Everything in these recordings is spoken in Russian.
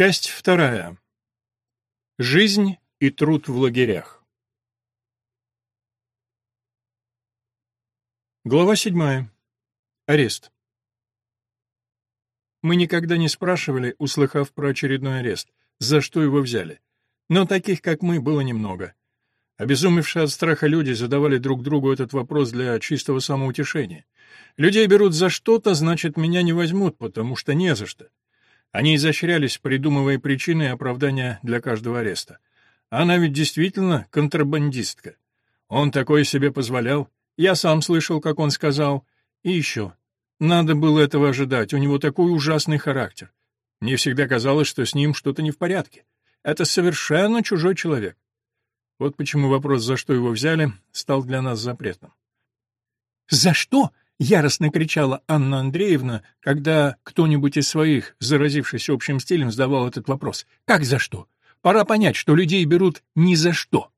Часть вторая. Жизнь и труд в лагерях. Глава седьмая. Арест. Мы никогда не спрашивали, услыхав про очередной арест, за что его взяли. Но таких, как мы, было немного. Обезумевшие от страха люди задавали друг другу этот вопрос для чистого самоутешения. Людей берут за что-то, значит, меня не возьмут, потому что не за что. Они изощрялись, придумывая причины и оправдания для каждого ареста. Она ведь действительно контрабандистка. Он такое себе позволял. Я сам слышал, как он сказал. И еще. Надо было этого ожидать, у него такой ужасный характер. Мне всегда казалось, что с ним что-то не в порядке. Это совершенно чужой человек. Вот почему вопрос, за что его взяли, стал для нас запретным. «За что?» Яростно кричала Анна Андреевна, когда кто-нибудь из своих, заразившись общим стилем, задавал этот вопрос. «Как за что? Пора понять, что людей берут ни за что».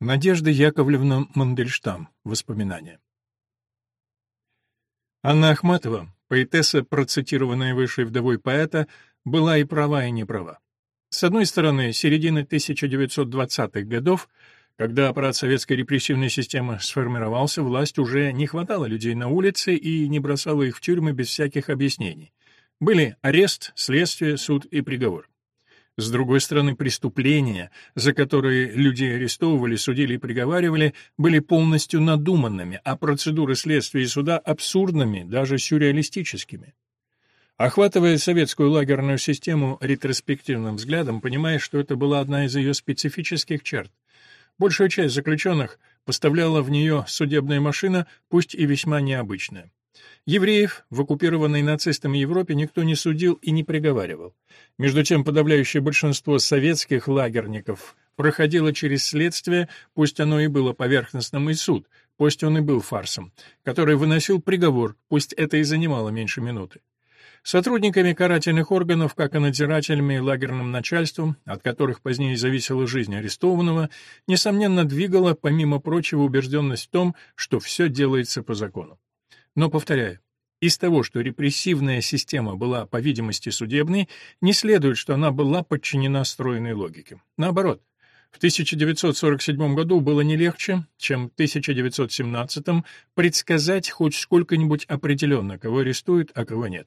Надежда Яковлевна Мандельштам. Воспоминания. Анна Ахматова, поэтесса, процитированная выше вдовой поэта, была и права, и не права. С одной стороны, середины 1920-х годов — когда аппарат советской репрессивной системы сформировался, власть уже не хватало людей на улице и не бросала их в тюрьмы без всяких объяснений. Были арест, следствие, суд и приговор. С другой стороны, преступления, за которые людей арестовывали, судили и приговаривали, были полностью надуманными, а процедуры следствия и суда абсурдными, даже сюрреалистическими. Охватывая советскую лагерную систему ретроспективным взглядом, понимаешь, что это была одна из ее специфических черт. Большая часть заключенных поставляла в нее судебная машина, пусть и весьма необычная. Евреев в оккупированной нацистами Европе никто не судил и не приговаривал. Между тем, подавляющее большинство советских лагерников проходило через следствие, пусть оно и было поверхностным, и суд, пусть он и был фарсом, который выносил приговор, пусть это и занимало меньше минуты. Сотрудниками карательных органов, как и надзирателями и лагерным начальством, от которых позднее зависела жизнь арестованного, несомненно двигала, помимо прочего, убежденность в том, что все делается по закону. Но, повторяю, из того, что репрессивная система была, по видимости, судебной, не следует, что она была подчинена стройной логике. Наоборот, в 1947 году было не легче, чем в 1917 предсказать хоть сколько-нибудь определенно, кого арестуют, а кого нет.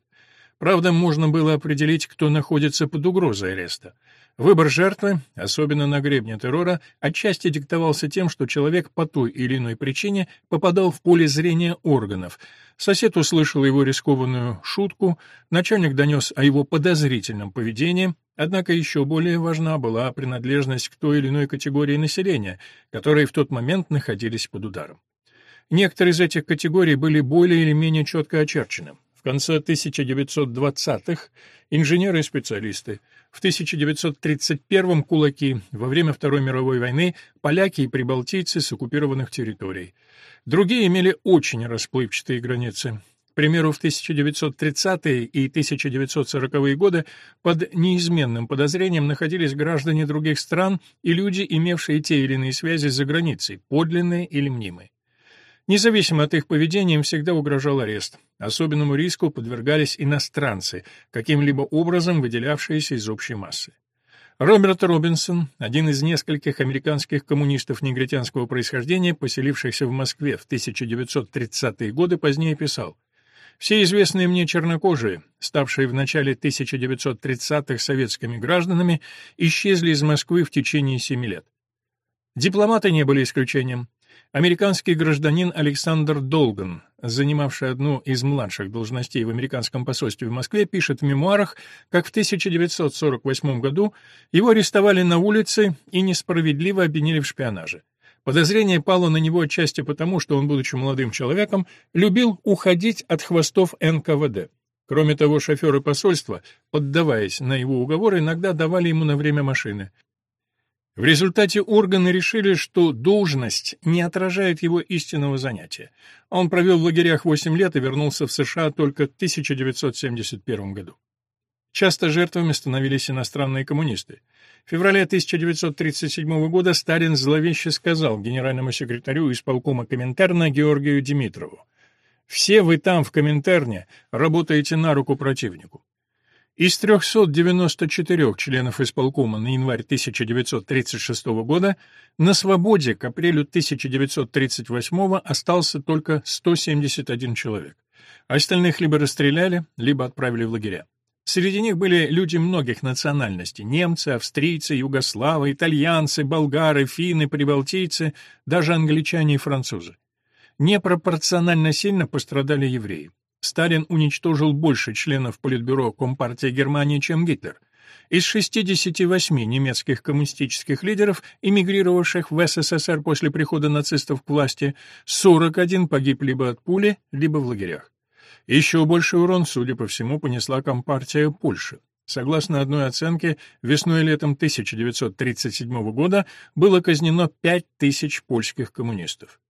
Правда, можно было определить, кто находится под угрозой ареста. Выбор жертвы, особенно на гребне террора, отчасти диктовался тем, что человек по той или иной причине попадал в поле зрения органов. Сосед услышал его рискованную шутку, начальник донес о его подозрительном поведении, однако еще более важна была принадлежность к той или иной категории населения, которые в тот момент находились под ударом. Некоторые из этих категорий были более или менее четко очерчены. В конце 1920-х инженеры и специалисты, в 1931-м кулаки, во время Второй мировой войны поляки и прибалтийцы с оккупированных территорий. Другие имели очень расплывчатые границы. К примеру, в 1930-е и 1940-е годы под неизменным подозрением находились граждане других стран и люди, имевшие те или иные связи за границей, подлинные или мнимые. Независимо от их поведения, им всегда угрожал арест. Особенному риску подвергались иностранцы, каким-либо образом выделявшиеся из общей массы. Роберт Робинсон, один из нескольких американских коммунистов негритянского происхождения, поселившихся в Москве в 1930-е годы, позднее писал «Все известные мне чернокожие, ставшие в начале 1930-х советскими гражданами, исчезли из Москвы в течение семи лет. Дипломаты не были исключением. Американский гражданин Александр Долган, занимавший одну из младших должностей в американском посольстве в Москве, пишет в мемуарах, как в 1948 году его арестовали на улице и несправедливо обвинили в шпионаже. Подозрение пало на него отчасти потому, что он, будучи молодым человеком, любил уходить от хвостов НКВД. Кроме того, шоферы посольства, поддаваясь на его уговоры, иногда давали ему на время машины. В результате органы решили, что должность не отражает его истинного занятия. Он провел в лагерях 8 лет и вернулся в США только в 1971 году. Часто жертвами становились иностранные коммунисты. В феврале 1937 года Сталин зловеще сказал генеральному секретарю исполкома Коминтерна Георгию Димитрову, «Все вы там, в Коминтерне, работаете на руку противнику». Из 394 членов исполкома на январь 1936 года на свободе к апрелю 1938 остался только 171 человек. Остальных либо расстреляли, либо отправили в лагеря. Среди них были люди многих национальностей – немцы, австрийцы, югославы, итальянцы, болгары, финны, прибалтийцы, даже англичане и французы. Непропорционально сильно пострадали евреи. Сталин уничтожил больше членов Политбюро Компартии Германии, чем Гитлер. Из 68 немецких коммунистических лидеров, эмигрировавших в СССР после прихода нацистов к власти, 41 погиб либо от пули, либо в лагерях. Еще больший урон, судя по всему, понесла Компартия Польши. Согласно одной оценке, весной и летом 1937 года было казнено 5000 польских коммунистов.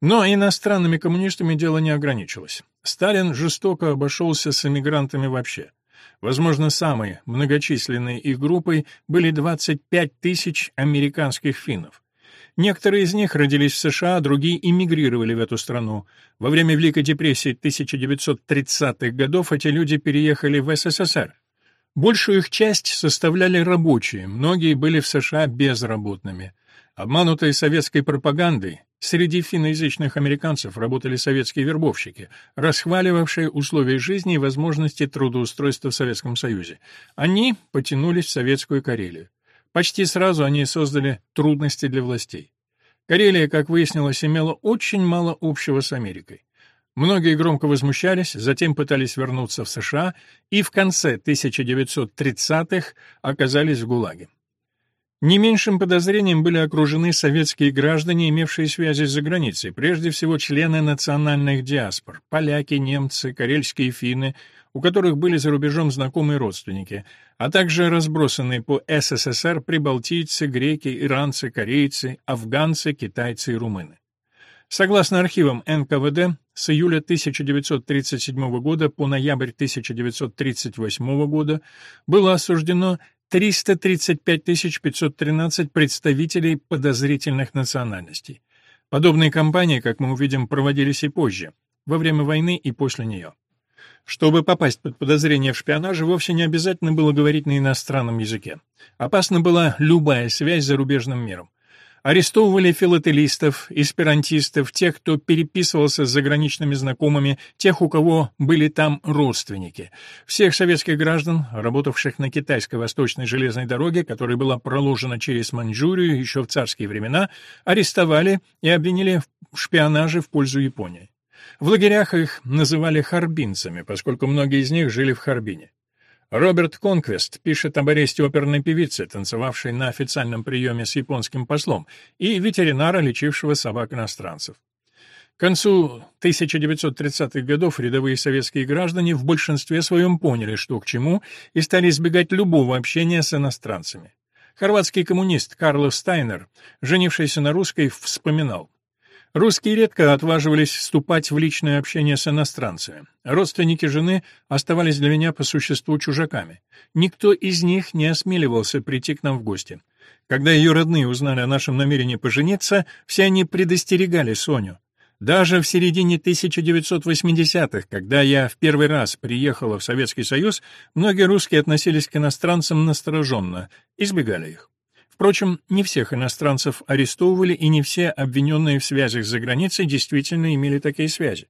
Но иностранными коммунистами дело не ограничилось. Сталин жестоко обошелся с эмигрантами вообще. Возможно, самой многочисленной их группой были 25 тысяч американских финнов. Некоторые из них родились в США, другие эмигрировали в эту страну. Во время Великой депрессии 1930-х годов эти люди переехали в СССР. Большую их часть составляли рабочие, многие были в США безработными. Обманутые советской пропагандой, Среди финноязычных американцев работали советские вербовщики, расхваливавшие условия жизни и возможности трудоустройства в Советском Союзе. Они потянулись в советскую Карелию. Почти сразу они создали трудности для властей. Карелия, как выяснилось, имела очень мало общего с Америкой. Многие громко возмущались, затем пытались вернуться в США и в конце 1930-х оказались в ГУЛАГе. Не меньшим подозрением были окружены советские граждане, имевшие связи за границей, прежде всего члены национальных диаспор, поляки, немцы, карельские финны, у которых были за рубежом знакомые родственники, а также разбросанные по СССР прибалтийцы, греки, иранцы, корейцы, афганцы, китайцы и румыны. Согласно архивам НКВД, с июля 1937 года по ноябрь 1938 года было осуждено 335 513 представителей подозрительных национальностей. Подобные кампании, как мы увидим, проводились и позже, во время войны и после нее. Чтобы попасть под подозрение в шпионаже, вовсе не обязательно было говорить на иностранном языке. Опасна была любая связь с зарубежным миром. Арестовывали филателистов, эсперантистов, тех, кто переписывался с заграничными знакомыми, тех, у кого были там родственники. Всех советских граждан, работавших на китайской восточной железной дороге, которая была проложена через Маньчжурию еще в царские времена, арестовали и обвинили в шпионаже в пользу Японии. В лагерях их называли харбинцами, поскольку многие из них жили в Харбине. Роберт Конквест пишет об аресте оперной певицы, танцевавшей на официальном приеме с японским послом, и ветеринара, лечившего собак иностранцев. К концу 1930-х годов рядовые советские граждане в большинстве своем поняли, что к чему, и стали избегать любого общения с иностранцами. Хорватский коммунист Карлов Стайнер, женившийся на русской, вспоминал. Русские редко отваживались вступать в личное общение с иностранцами. Родственники жены оставались для меня по существу чужаками. Никто из них не осмеливался прийти к нам в гости. Когда ее родные узнали о нашем намерении пожениться, все они предостерегали Соню. Даже в середине 1980-х, когда я в первый раз приехала в Советский Союз, многие русские относились к иностранцам настороженно, избегали их. Впрочем, не всех иностранцев арестовывали, и не все обвиненные в связях за границей действительно имели такие связи.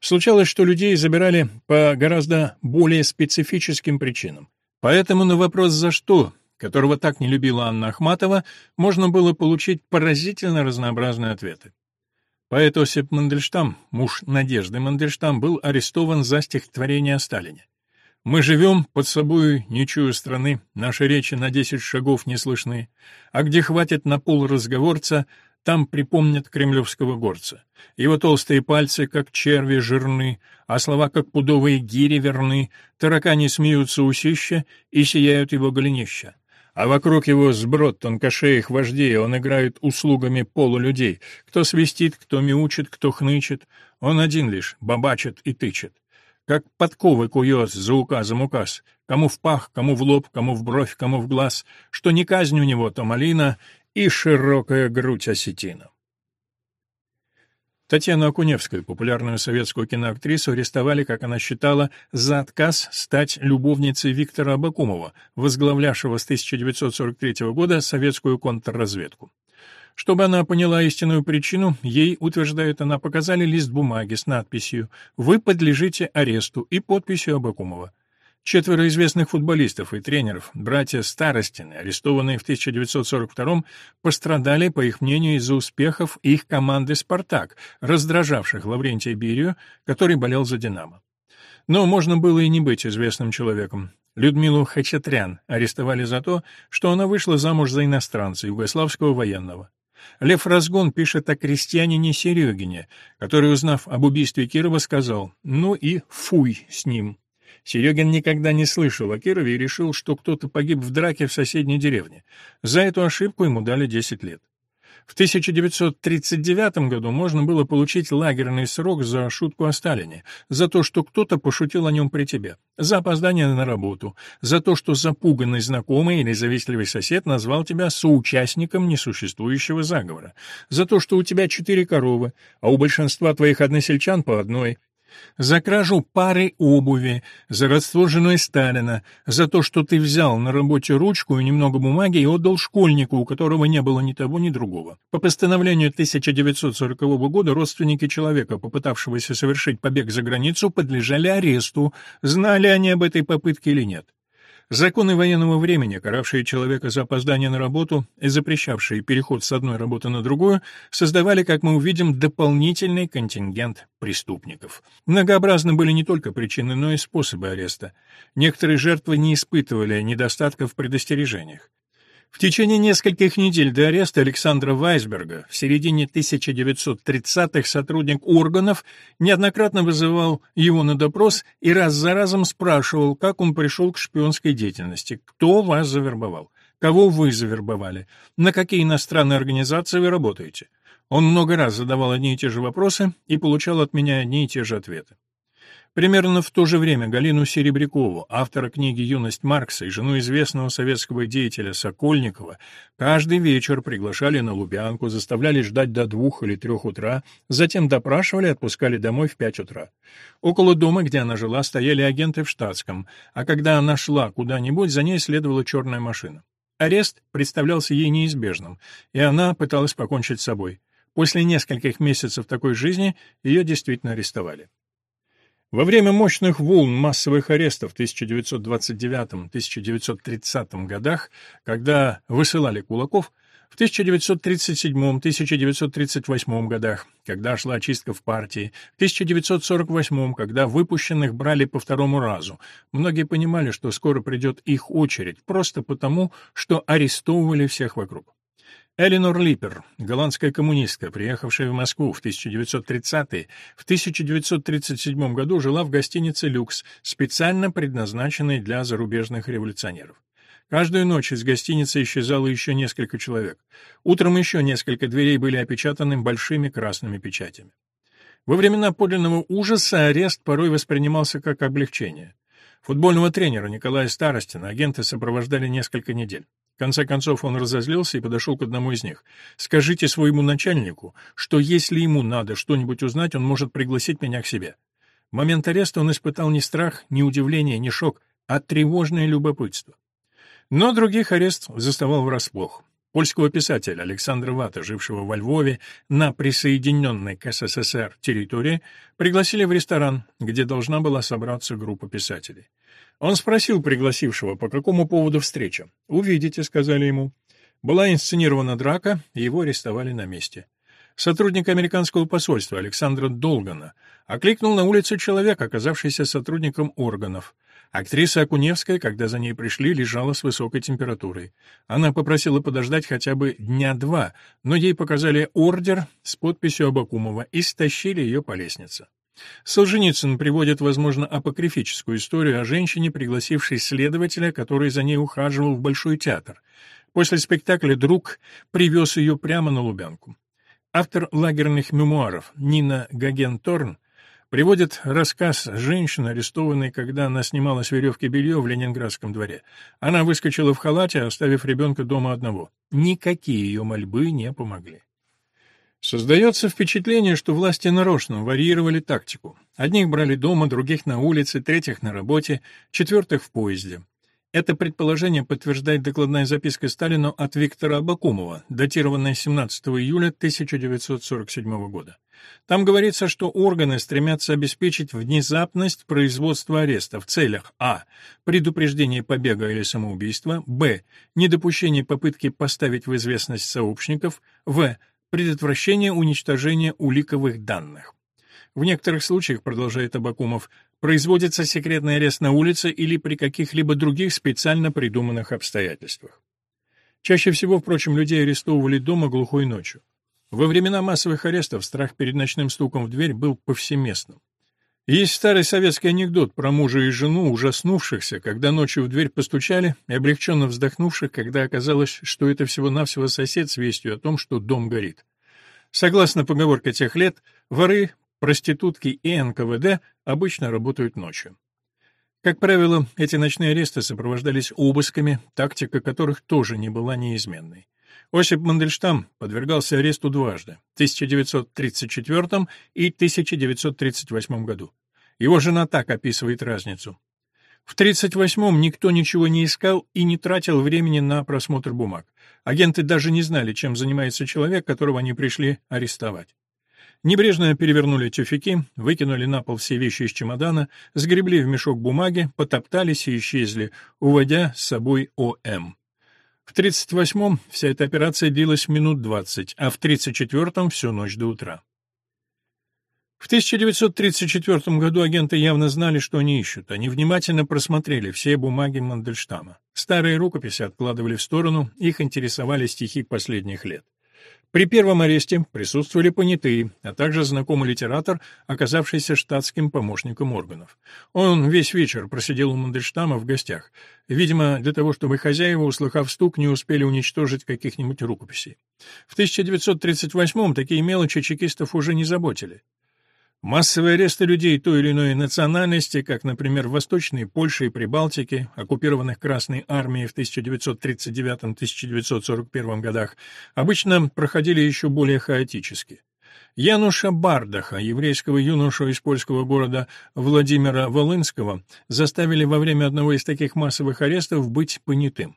Случалось, что людей забирали по гораздо более специфическим причинам. Поэтому на вопрос «за что?», которого так не любила Анна Ахматова, можно было получить поразительно разнообразные ответы. Поэт Осип Мандельштам, муж Надежды Мандельштам, был арестован за стихотворение о Сталине. Мы живем под собою, не чую страны, наши речи на десять шагов не слышны, а где хватит на пол разговорца, там припомнят кремлевского горца. Его толстые пальцы, как черви, жирны, а слова, как пудовые гири, верны, таракани смеются усища и сияют его голенища. А вокруг его сброд тонкошеих вождей, он играет услугами полулюдей. Кто свистит, кто мяучит, кто хнычет, он один лишь бабачит и тычет как подковы кует за указом указ, кому в пах, кому в лоб, кому в бровь, кому в глаз, что не казнь у него, то малина и широкая грудь осетина. Татьяну Акуневскую, популярную советскую киноактрису, арестовали, как она считала, за отказ стать любовницей Виктора Абакумова, возглавлявшего с 1943 года советскую контрразведку. Чтобы она поняла истинную причину, ей, утверждает она, показали лист бумаги с надписью «Вы подлежите аресту» и подписью Абакумова. Четверо известных футболистов и тренеров, братья Старостины, арестованные в 1942 пострадали, по их мнению, из-за успехов их команды «Спартак», раздражавших Лаврентия Берию, который болел за «Динамо». Но можно было и не быть известным человеком. Людмилу Хачатрян арестовали за то, что она вышла замуж за иностранца, югославского военного. Лев Разгон пишет о крестьянине Серегине, который, узнав об убийстве Кирова, сказал «ну и фуй с ним». Серегин никогда не слышал о Кирове и решил, что кто-то погиб в драке в соседней деревне. За эту ошибку ему дали 10 лет. В 1939 году можно было получить лагерный срок за шутку о Сталине, за то, что кто-то пошутил о нем при тебе, за опоздание на работу, за то, что запуганный знакомый или завистливый сосед назвал тебя соучастником несуществующего заговора, за то, что у тебя четыре коровы, а у большинства твоих односельчан по одной, за кражу пары обуви, за родство с женой Сталина, за то, что ты взял на работе ручку и немного бумаги и отдал школьнику, у которого не было ни того, ни другого. По постановлению 1940 года родственники человека, попытавшегося совершить побег за границу, подлежали аресту, знали они об этой попытке или нет. Законы военного времени, каравшие человека за опоздание на работу и запрещавшие переход с одной работы на другую, создавали, как мы увидим, дополнительный контингент преступников. Многообразны были не только причины, но и способы ареста. Некоторые жертвы не испытывали недостатков в предостережениях. В течение нескольких недель до ареста Александра Вайсберга в середине 1930-х сотрудник органов неоднократно вызывал его на допрос и раз за разом спрашивал, как он пришел к шпионской деятельности, кто вас завербовал, кого вы завербовали, на какие иностранные организации вы работаете. Он много раз задавал одни и те же вопросы и получал от меня одни и те же ответы. Примерно в то же время Галину Серебрякову, автора книги «Юность Маркса» и жену известного советского деятеля Сокольникова, каждый вечер приглашали на Лубянку, заставляли ждать до двух или трех утра, затем допрашивали и отпускали домой в пять утра. Около дома, где она жила, стояли агенты в штатском, а когда она шла куда-нибудь, за ней следовала черная машина. Арест представлялся ей неизбежным, и она пыталась покончить с собой. После нескольких месяцев такой жизни ее действительно арестовали. Во время мощных волн массовых арестов в 1929-1930 годах, когда высылали кулаков, в 1937-1938 годах, когда шла очистка в партии, в 1948, когда выпущенных брали по второму разу, многие понимали, что скоро придет их очередь, просто потому, что арестовывали всех вокруг. Эленор Липпер, голландская коммунистка, приехавшая в Москву в 1930-е, в 1937 году жила в гостинице «Люкс», специально предназначенной для зарубежных революционеров. Каждую ночь из гостиницы исчезало еще несколько человек. Утром еще несколько дверей были опечатаны большими красными печатями. Во времена подлинного ужаса арест порой воспринимался как облегчение. Футбольного тренера Николая Старостина агенты сопровождали несколько недель. В конце концов он разозлился и подошел к одному из них. «Скажите своему начальнику, что если ему надо что-нибудь узнать, он может пригласить меня к себе». В момент ареста он испытал не страх, не удивление, не шок, а тревожное любопытство. Но других арест заставал врасплох. Польского писателя Александра Вата, жившего во Львове на присоединенной к СССР территории, пригласили в ресторан, где должна была собраться группа писателей. Он спросил пригласившего, по какому поводу встреча. «Увидите», — сказали ему. Была инсценирована драка, его арестовали на месте. Сотрудник американского посольства Александра Долгана окликнул на улице человека, оказавшийся сотрудником органов. Актриса Акуневская, когда за ней пришли, лежала с высокой температурой. Она попросила подождать хотя бы дня два, но ей показали ордер с подписью Абакумова и стащили ее по лестнице. Солженицын приводит, возможно, апокрифическую историю о женщине, пригласившей следователя, который за ней ухаживал в Большой театр. После спектакля друг привез ее прямо на Лубянку. Автор лагерных мемуаров Нина Гагенторн приводит рассказ женщины, арестованной, когда она снимала с веревки белье в Ленинградском дворе. Она выскочила в халате, оставив ребенка дома одного. Никакие ее мольбы не помогли. Создается впечатление, что власти нарочно варьировали тактику. Одних брали дома, других на улице, третьих на работе, четвертых в поезде. Это предположение подтверждает докладная записка Сталину от Виктора Абакумова, датированная 17 июля 1947 года. Там говорится, что органы стремятся обеспечить внезапность производства ареста в целях а. предупреждения побега или самоубийства, б. недопущения попытки поставить в известность сообщников, в предотвращение уничтожения уликовых данных. В некоторых случаях, продолжает Абакумов, производится секретный арест на улице или при каких-либо других специально придуманных обстоятельствах. Чаще всего, впрочем, людей арестовывали дома глухой ночью. Во времена массовых арестов страх перед ночным стуком в дверь был повсеместным. Есть старый советский анекдот про мужа и жену, ужаснувшихся, когда ночью в дверь постучали, и облегченно вздохнувших, когда оказалось, что это всего-навсего сосед с вестью о том, что дом горит. Согласно поговорке тех лет, воры, проститутки и НКВД обычно работают ночью. Как правило, эти ночные аресты сопровождались обысками, тактика которых тоже не была неизменной. Осип Мандельштам подвергался аресту дважды, в 1934 и 1938 году. Его жена так описывает разницу. В 1938-м никто ничего не искал и не тратил времени на просмотр бумаг. Агенты даже не знали, чем занимается человек, которого они пришли арестовать. Небрежно перевернули тюфяки, выкинули на пол все вещи из чемодана, сгребли в мешок бумаги, потоптались и исчезли, уводя с собой ОМ. В 38-м вся эта операция длилась минут 20, а в 34-м всю ночь до утра. В 1934 году агенты явно знали, что они ищут. Они внимательно просмотрели все бумаги Мандельштама. Старые рукописи откладывали в сторону, их интересовали стихи последних лет. При первом аресте присутствовали понятые, а также знакомый литератор, оказавшийся штатским помощником органов. Он весь вечер просидел у Мандельштама в гостях, видимо, для того, чтобы хозяева, услыхав стук, не успели уничтожить каких-нибудь рукописей. В 1938-м такие мелочи чекистов уже не заботили. Массовые аресты людей той или иной национальности, как, например, в Восточной Польше и Прибалтике, оккупированных Красной Армией в 1939-1941 годах, обычно проходили еще более хаотически. Януша Бардаха, еврейского юношу из польского города Владимира Волынского, заставили во время одного из таких массовых арестов быть понятым.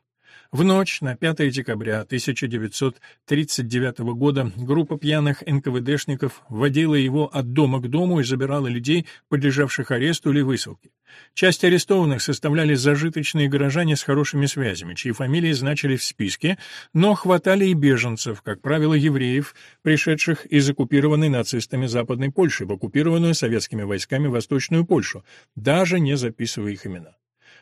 В ночь на 5 декабря 1939 года группа пьяных НКВДшников водила его от дома к дому и забирала людей, подлежавших аресту или высылке. Часть арестованных составляли зажиточные горожане с хорошими связями, чьи фамилии значили в списке, но хватали и беженцев, как правило, евреев, пришедших из оккупированной нацистами Западной Польши в оккупированную советскими войсками Восточную Польшу, даже не записывая их имена.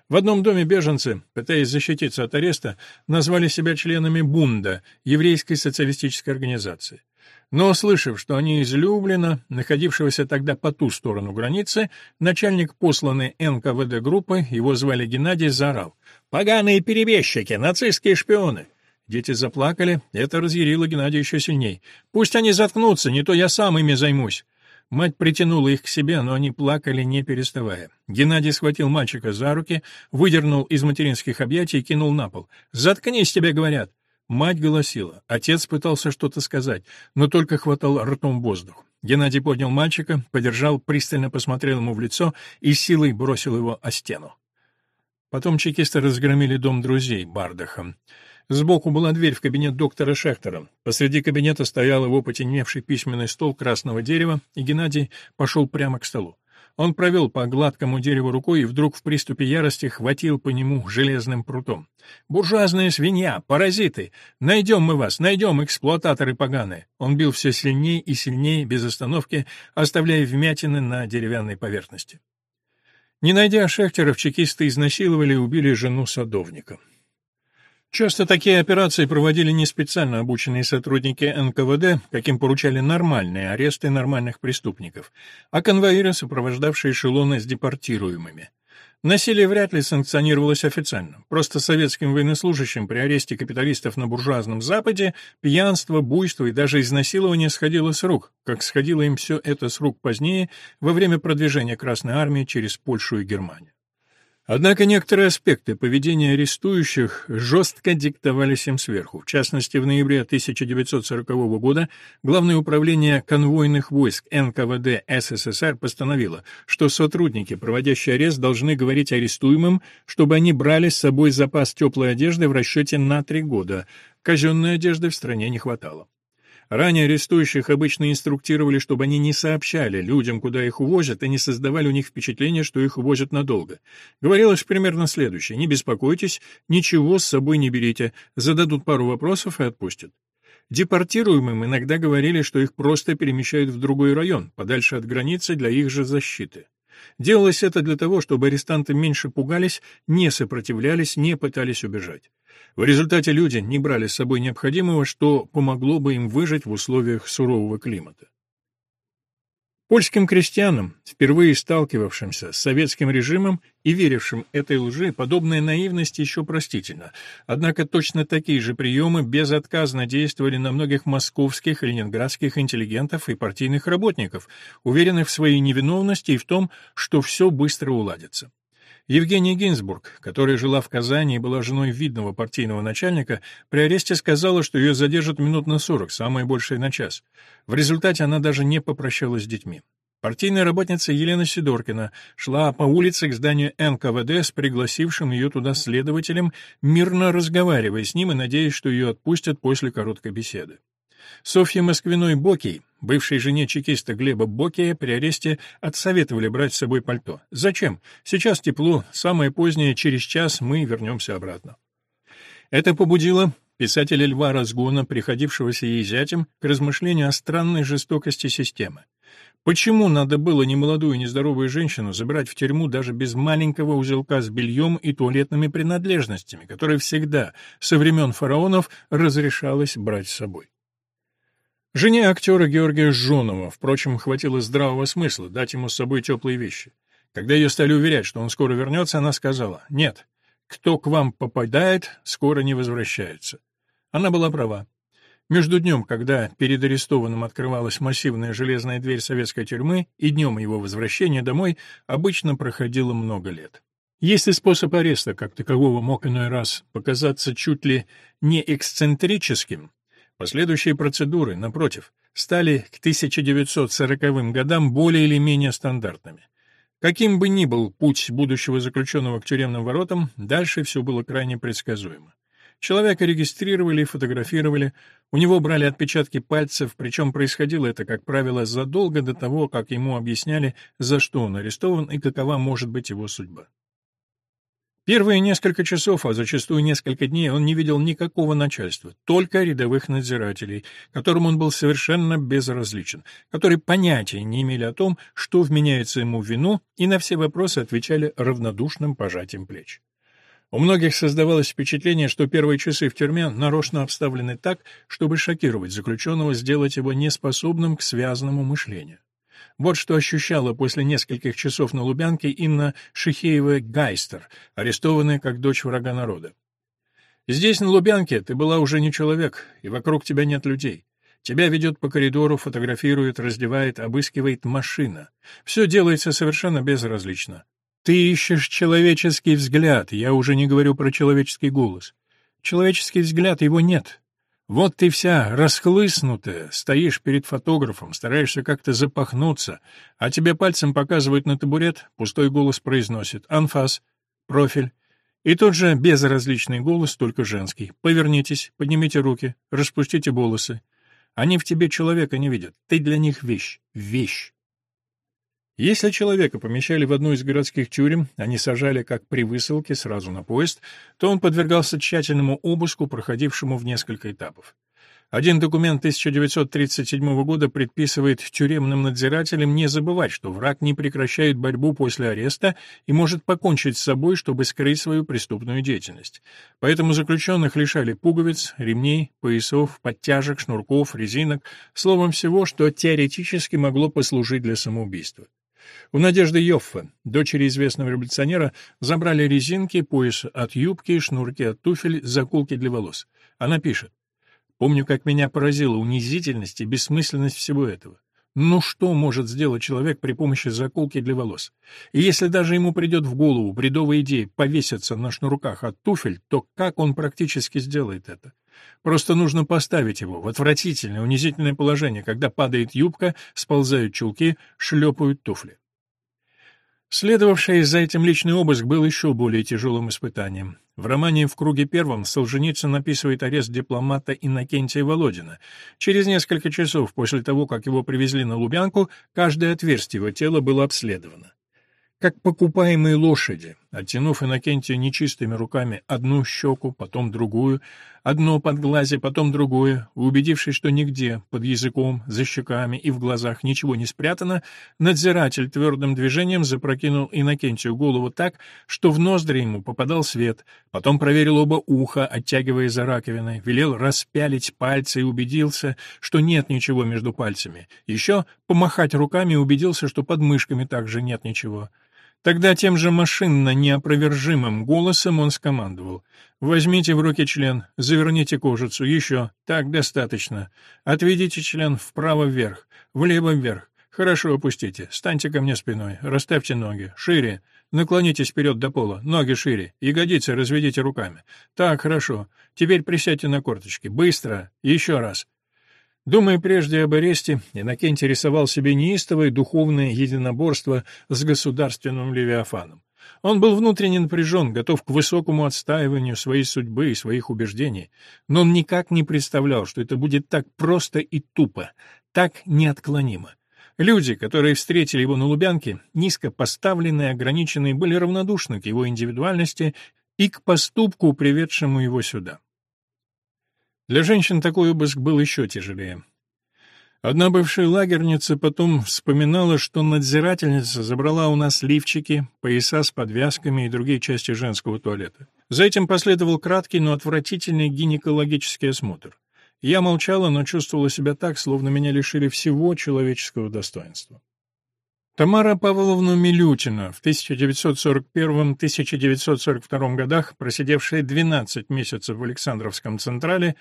В одном доме беженцы, пытаясь защититься от ареста, назвали себя членами Бунда, еврейской социалистической организации. Но, услышав, что они из Люблина, находившегося тогда по ту сторону границы, начальник посланной НКВД группы, его звали Геннадий, заорал. «Поганые перебежчики, нацистские шпионы!» Дети заплакали, это разъярило Геннадия еще сильней. «Пусть они заткнутся, не то я сам ими займусь!» Мать притянула их к себе, но они плакали, не переставая. Геннадий схватил мальчика за руки, выдернул из материнских объятий и кинул на пол. «Заткнись, тебе говорят!» Мать голосила. Отец пытался что-то сказать, но только хватал ртом воздух. Геннадий поднял мальчика, подержал, пристально посмотрел ему в лицо и силой бросил его о стену. Потом чекисты разгромили дом друзей Бардаха. Сбоку была дверь в кабинет доктора Шехтера. Посреди кабинета стоял его потемневший письменный стол красного дерева, и Геннадий пошел прямо к столу. Он провел по гладкому дереву рукой и вдруг в приступе ярости хватил по нему железным прутом. «Буржуазная свинья! Паразиты! Найдем мы вас! Найдем, эксплуататоры поганые!» Он бил все сильнее и сильнее, без остановки, оставляя вмятины на деревянной поверхности. Не найдя шахтеров, чекисты изнасиловали и убили жену садовника. Часто такие операции проводили не специально обученные сотрудники НКВД, каким поручали нормальные аресты нормальных преступников, а конвоиры, сопровождавшие эшелоны с депортируемыми. Насилие вряд ли санкционировалось официально. Просто советским военнослужащим при аресте капиталистов на буржуазном Западе пьянство, буйство и даже изнасилование сходило с рук, как сходило им все это с рук позднее во время продвижения Красной Армии через Польшу и Германию. Однако некоторые аспекты поведения арестующих жестко диктовались им сверху. В частности, в ноябре 1940 года Главное управление конвойных войск НКВД СССР постановило, что сотрудники, проводящие арест, должны говорить арестуемым, чтобы они брали с собой запас теплой одежды в расчете на три года. Казенной одежды в стране не хватало. Ранее арестующих обычно инструктировали, чтобы они не сообщали людям, куда их увозят, и не создавали у них впечатление, что их увозят надолго. Говорилось примерно следующее. «Не беспокойтесь, ничего с собой не берите, зададут пару вопросов и отпустят». Депортируемым иногда говорили, что их просто перемещают в другой район, подальше от границы для их же защиты. Делалось это для того, чтобы арестанты меньше пугались, не сопротивлялись, не пытались убежать. В результате люди не брали с собой необходимого, что помогло бы им выжить в условиях сурового климата. Польским крестьянам, впервые сталкивавшимся с советским режимом и верившим этой лжи, подобная наивность еще простительна. Однако точно такие же приемы безотказно действовали на многих московских и ленинградских интеллигентов и партийных работников, уверенных в своей невиновности и в том, что все быстро уладится. Евгения Гинзбург, которая жила в Казани и была женой видного партийного начальника, при аресте сказала, что ее задержат минут на сорок, самое большее на час. В результате она даже не попрощалась с детьми. Партийная работница Елена Сидоркина шла по улице к зданию НКВД с пригласившим ее туда следователем, мирно разговаривая с ним и надеясь, что ее отпустят после короткой беседы. Софье Москвиной Бокий, бывшей жене чекиста Глеба Бокия, при аресте отсоветовали брать с собой пальто. Зачем? Сейчас тепло, самое позднее, через час мы вернемся обратно. Это побудило писателя Льва Разгона, приходившегося ей зятем, к размышлению о странной жестокости системы. Почему надо было немолодую нездоровую женщину забирать в тюрьму даже без маленького узелка с бельем и туалетными принадлежностями, которые всегда, со времен фараонов, разрешалось брать с собой? Жене актера Георгия Жонова, впрочем, хватило здравого смысла дать ему с собой теплые вещи. Когда ее стали уверять, что он скоро вернется, она сказала, «Нет, кто к вам попадает, скоро не возвращается». Она была права. Между днем, когда перед арестованным открывалась массивная железная дверь советской тюрьмы, и днем его возвращения домой, обычно проходило много лет. Если способ ареста, как такового, мог иной раз показаться чуть ли не эксцентрическим, Последующие процедуры, напротив, стали к 1940 годам более или менее стандартными. Каким бы ни был путь будущего заключенного к тюремным воротам, дальше все было крайне предсказуемо. Человека регистрировали и фотографировали, у него брали отпечатки пальцев, причем происходило это, как правило, задолго до того, как ему объясняли, за что он арестован и какова может быть его судьба. Первые несколько часов, а зачастую несколько дней, он не видел никакого начальства, только рядовых надзирателей, которым он был совершенно безразличен, которые понятия не имели о том, что вменяется ему в вину, и на все вопросы отвечали равнодушным пожатием плеч. У многих создавалось впечатление, что первые часы в тюрьме нарочно обставлены так, чтобы шокировать заключенного, сделать его неспособным к связанному мышлению. Вот что ощущала после нескольких часов на Лубянке Инна Шихеева-Гайстер, арестованная как дочь врага народа. «Здесь, на Лубянке, ты была уже не человек, и вокруг тебя нет людей. Тебя ведет по коридору, фотографирует, раздевает, обыскивает машина. Все делается совершенно безразлично. Ты ищешь человеческий взгляд, я уже не говорю про человеческий голос. Человеческий взгляд, его нет. Вот ты вся расхлыснутая, стоишь перед фотографом, стараешься как-то запахнуться, а тебе пальцем показывают на табурет, пустой голос произносит «Анфас», «Профиль». И тот же безразличный голос, только женский. «Повернитесь, поднимите руки, распустите волосы». Они в тебе человека не видят, ты для них вещь, вещь. Если человека помещали в одну из городских тюрем, они сажали как при высылке сразу на поезд, то он подвергался тщательному обыску, проходившему в несколько этапов. Один документ 1937 года предписывает тюремным надзирателям не забывать, что враг не прекращает борьбу после ареста и может покончить с собой, чтобы скрыть свою преступную деятельность. Поэтому заключенных лишали пуговиц, ремней, поясов, подтяжек, шнурков, резинок, словом всего, что теоретически могло послужить для самоубийства. У Надежды Йоффе, дочери известного революционера, забрали резинки, пояс от юбки, шнурки от туфель, заколки для волос. Она пишет. «Помню, как меня поразила унизительность и бессмысленность всего этого. Ну что может сделать человек при помощи заколки для волос? И если даже ему придет в голову бредовая идея повеситься на шнурках от туфель, то как он практически сделает это? Просто нужно поставить его в отвратительное, унизительное положение, когда падает юбка, сползают чулки, шлепают туфли. Следовавший за этим личный обыск был еще более тяжелым испытанием. В романе «В круге первом» Солженицын описывает арест дипломата Иннокентия Володина. Через несколько часов после того, как его привезли на Лубянку, каждое отверстие его тела было обследовано как покупаемые лошади, оттянув Иннокентия нечистыми руками одну щеку, потом другую, одно под глазе, потом другое, убедившись, что нигде, под языком, за щеками и в глазах ничего не спрятано, надзиратель твердым движением запрокинул Иннокентию голову так, что в ноздри ему попадал свет, потом проверил оба уха, оттягивая за раковиной, велел распялить пальцы и убедился, что нет ничего между пальцами, еще помахать руками и убедился, что под мышками также нет ничего. Тогда тем же машинно неопровержимым голосом он скомандовал. «Возьмите в руки член, заверните кожицу, еще, так достаточно. Отведите член вправо-вверх, влево-вверх. Хорошо опустите, станьте ко мне спиной, расставьте ноги, шире, наклонитесь вперед до пола, ноги шире, ягодицы разведите руками. Так, хорошо. Теперь присядьте на корточки, быстро, еще раз. Думая прежде об аресте, Иннокентий рисовал себе неистовое духовное единоборство с государственным Левиафаном. Он был внутренне напряжен, готов к высокому отстаиванию своей судьбы и своих убеждений, но он никак не представлял, что это будет так просто и тупо, так неотклонимо. Люди, которые встретили его на Лубянке, низко поставленные, ограниченные, были равнодушны к его индивидуальности и к поступку, приведшему его сюда. Для женщин такой обыск был еще тяжелее. Одна бывшая лагерница потом вспоминала, что надзирательница забрала у нас лифчики, пояса с подвязками и другие части женского туалета. За этим последовал краткий, но отвратительный гинекологический осмотр. Я молчала, но чувствовала себя так, словно меня лишили всего человеческого достоинства. Тамара Павловна Милютина, в 1941-1942 годах, просидевшая 12 месяцев в Александровском Централе,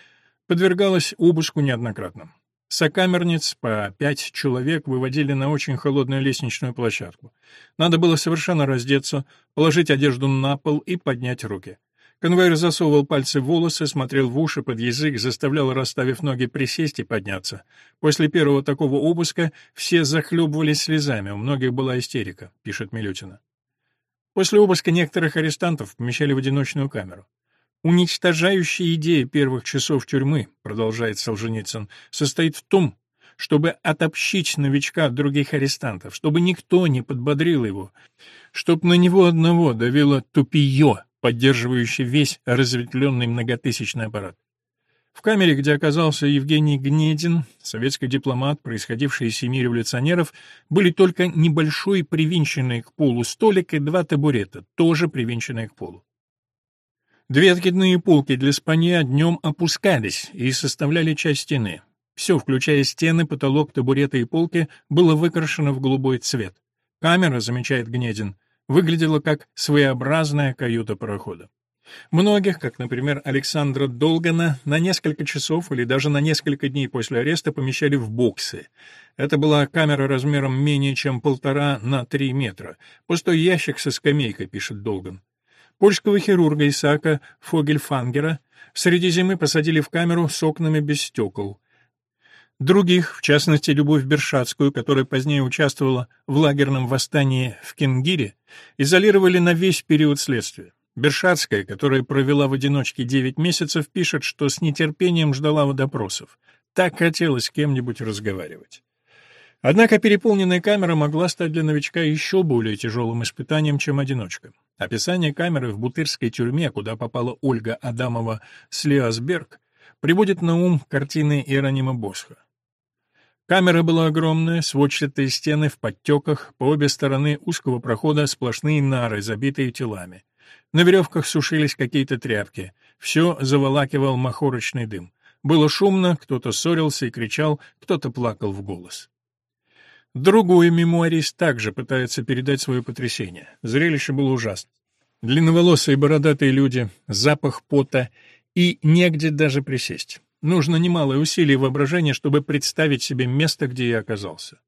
подвергалась обыску неоднократно. Сокамерниц по пять человек выводили на очень холодную лестничную площадку. Надо было совершенно раздеться, положить одежду на пол и поднять руки. Конвейер засовывал пальцы в волосы, смотрел в уши, под язык, заставлял, расставив ноги, присесть и подняться. После первого такого обыска все захлебывались слезами, у многих была истерика, пишет Милютина. После обыска некоторых арестантов помещали в одиночную камеру. Уничтожающая идея первых часов тюрьмы, продолжает Солженицын, состоит в том, чтобы отобщить новичка от других арестантов, чтобы никто не подбодрил его, чтобы на него одного давило тупие, поддерживающее весь разветвленный многотысячный аппарат. В камере, где оказался Евгений Гнедин, советский дипломат, происходивший из семьи революционеров, были только небольшой привинченный к полу столик и два табурета, тоже привинченные к полу. Две откидные полки для спанья днем опускались и составляли часть стены. Все, включая стены, потолок, табуреты и полки, было выкрашено в голубой цвет. Камера, замечает Гнедин, выглядела как своеобразная каюта парохода. Многих, как, например, Александра Долгана, на несколько часов или даже на несколько дней после ареста помещали в боксы. Это была камера размером менее чем полтора на три метра. Пустой ящик со скамейкой, пишет Долган. Польского хирурга Исаака Фогельфангера среди зимы посадили в камеру с окнами без стекол. Других, в частности, Любовь Бершатскую, которая позднее участвовала в лагерном восстании в Кенгире, изолировали на весь период следствия. Бершатская, которая провела в одиночке 9 месяцев, пишет, что с нетерпением ждала допросов. Так хотелось с кем-нибудь разговаривать. Однако переполненная камера могла стать для новичка еще более тяжелым испытанием, чем одиночка. Описание камеры в Бутырской тюрьме, куда попала Ольга Адамова с Леосберг, приводит на ум картины Иеронима Босха. Камера была огромная, сводчатые стены в подтеках, по обе стороны узкого прохода сплошные нары, забитые телами. На веревках сушились какие-то тряпки. Все заволакивал махорочный дым. Было шумно, кто-то ссорился и кричал, кто-то плакал в голос. Другой мемуарист также пытается передать свое потрясение. Зрелище было ужасно. Длинноволосые бородатые люди, запах пота и негде даже присесть. Нужно немалое усилие воображения, чтобы представить себе место, где я оказался.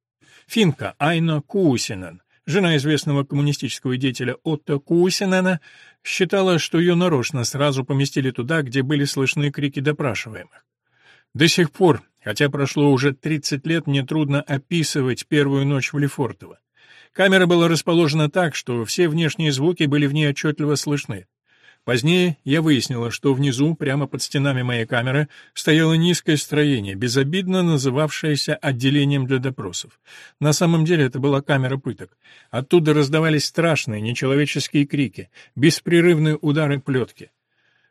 Финка Айна Куусинен, жена известного коммунистического деятеля Отто Куусинена, считала, что ее нарочно сразу поместили туда, где были слышны крики допрашиваемых. До сих пор, хотя прошло уже 30 лет, мне трудно описывать первую ночь в Лефортово. Камера была расположена так, что все внешние звуки были в ней отчетливо слышны. Позднее я выяснила, что внизу, прямо под стенами моей камеры, стояло низкое строение, безобидно называвшееся отделением для допросов. На самом деле это была камера пыток. Оттуда раздавались страшные, нечеловеческие крики, беспрерывные удары плетки.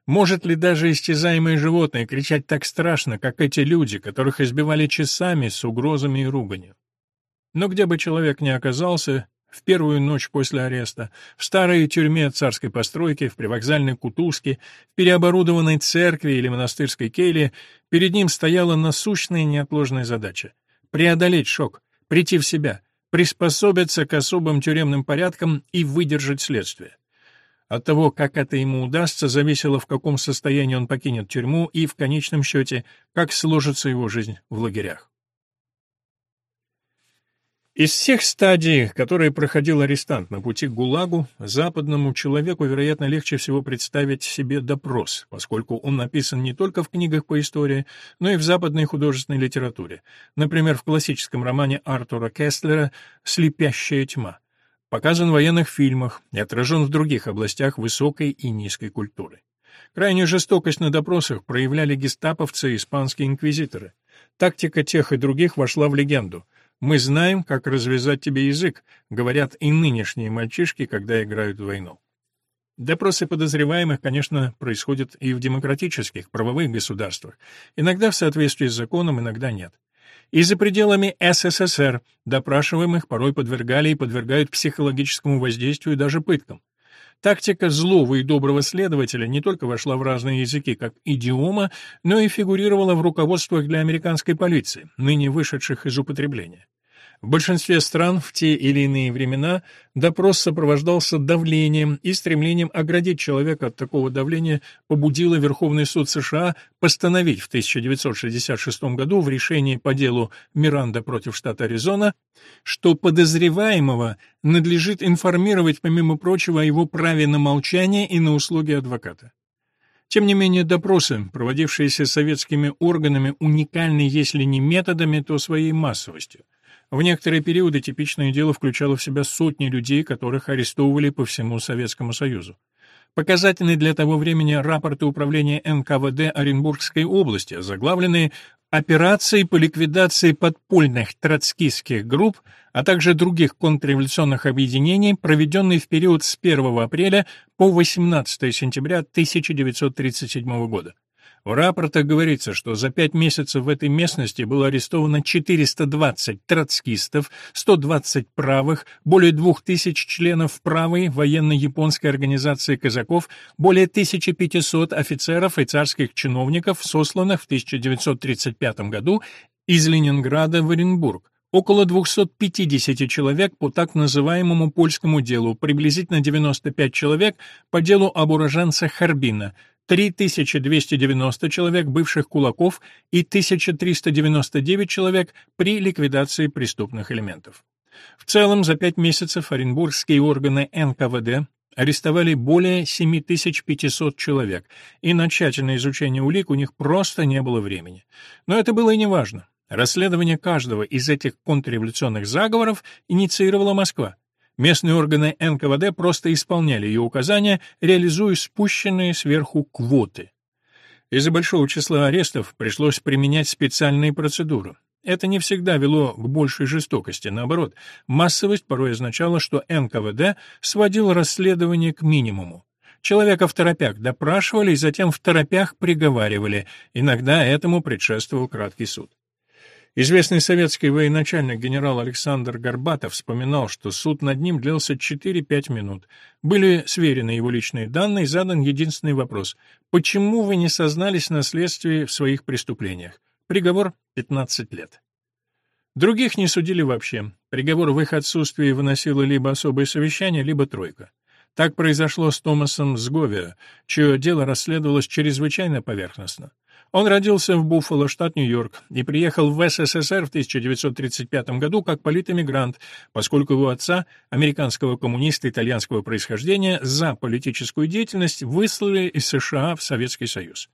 Может ли даже истязаемое животное кричать так страшно, как эти люди, которых избивали часами с угрозами и руганью? Но где бы человек ни оказался, в первую ночь после ареста, в старой тюрьме царской постройки, в привокзальной кутузке, в переоборудованной церкви или монастырской келье, перед ним стояла насущная неотложная задача — преодолеть шок, прийти в себя, приспособиться к особым тюремным порядкам и выдержать следствие. От того, как это ему удастся, зависело, в каком состоянии он покинет тюрьму и, в конечном счете, как сложится его жизнь в лагерях. Из всех стадий, которые проходил арестант на пути к ГУЛАГу, западному человеку, вероятно, легче всего представить себе допрос, поскольку он написан не только в книгах по истории, но и в западной художественной литературе, например, в классическом романе Артура Кестлера «Слепящая тьма», показан в военных фильмах и отражен в других областях высокой и низкой культуры. Крайнюю жестокость на допросах проявляли гестаповцы и испанские инквизиторы. Тактика тех и других вошла в легенду — «Мы знаем, как развязать тебе язык», — говорят и нынешние мальчишки, когда играют в войну. Допросы подозреваемых, конечно, происходят и в демократических, правовых государствах, иногда в соответствии с законом, иногда нет. И за пределами СССР допрашиваемых порой подвергали и подвергают психологическому воздействию и даже пыткам. Тактика злого и доброго следователя не только вошла в разные языки как идиома, но и фигурировала в руководствах для американской полиции, ныне вышедших из употребления. В большинстве стран в те или иные времена допрос сопровождался давлением, и стремлением оградить человека от такого давления побудило Верховный суд США постановить в 1966 году в решении по делу Миранда против штата Аризона, что подозреваемого надлежит информировать, помимо прочего, о его праве на молчание и на услуги адвоката. Тем не менее, допросы, проводившиеся советскими органами, уникальны, если не методами, то своей массовостью. В некоторые периоды типичное дело включало в себя сотни людей, которых арестовывали по всему Советскому Союзу. Показательны для того времени рапорты управления НКВД Оренбургской области, заглавленные «Операции по ликвидации подпольных троцкистских групп, а также других контрреволюционных объединений, проведенные в период с 1 апреля по 18 сентября 1937 года». В рапортах говорится, что за пять месяцев в этой местности было арестовано 420 троцкистов, 120 правых, более 2000 членов правой военно-японской организации казаков, более 1500 офицеров и царских чиновников, сосланных в 1935 году из Ленинграда в Оренбург, около 250 человек по так называемому польскому делу, приблизительно 95 человек по делу об уроженцах Харбина, 3290 человек бывших кулаков и 1399 человек при ликвидации преступных элементов. В целом, за пять месяцев оренбургские органы НКВД арестовали более 7500 человек, и на тщательное изучение улик у них просто не было времени. Но это было и неважно. Расследование каждого из этих контрреволюционных заговоров инициировала Москва. Местные органы НКВД просто исполняли ее указания, реализуя спущенные сверху квоты. Из-за большого числа арестов пришлось применять специальные процедуры. Это не всегда вело к большей жестокости, наоборот, массовость порой означала, что НКВД сводил расследование к минимуму. Человека в торопях допрашивали и затем в торопях приговаривали, иногда этому предшествовал краткий суд. Известный советский военачальник генерал Александр Горбатов вспоминал, что суд над ним длился 4-5 минут. Были сверены его личные данные задан единственный вопрос – почему вы не сознались на следствии в своих преступлениях? Приговор – 15 лет. Других не судили вообще. Приговор в их отсутствии выносило либо особое совещание, либо тройка. Так произошло с Томасом Сговио, чье дело расследовалось чрезвычайно поверхностно. Он родился в Буффало, штат Нью-Йорк, и приехал в СССР в 1935 году как политэмигрант, поскольку его отца, американского коммуниста итальянского происхождения, за политическую деятельность выслали из США в Советский Союз.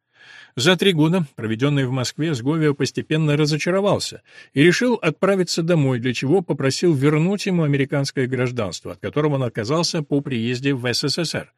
За три года, проведенные в Москве, Сговио постепенно разочаровался и решил отправиться домой, для чего попросил вернуть ему американское гражданство, от которого он отказался по приезде в СССР.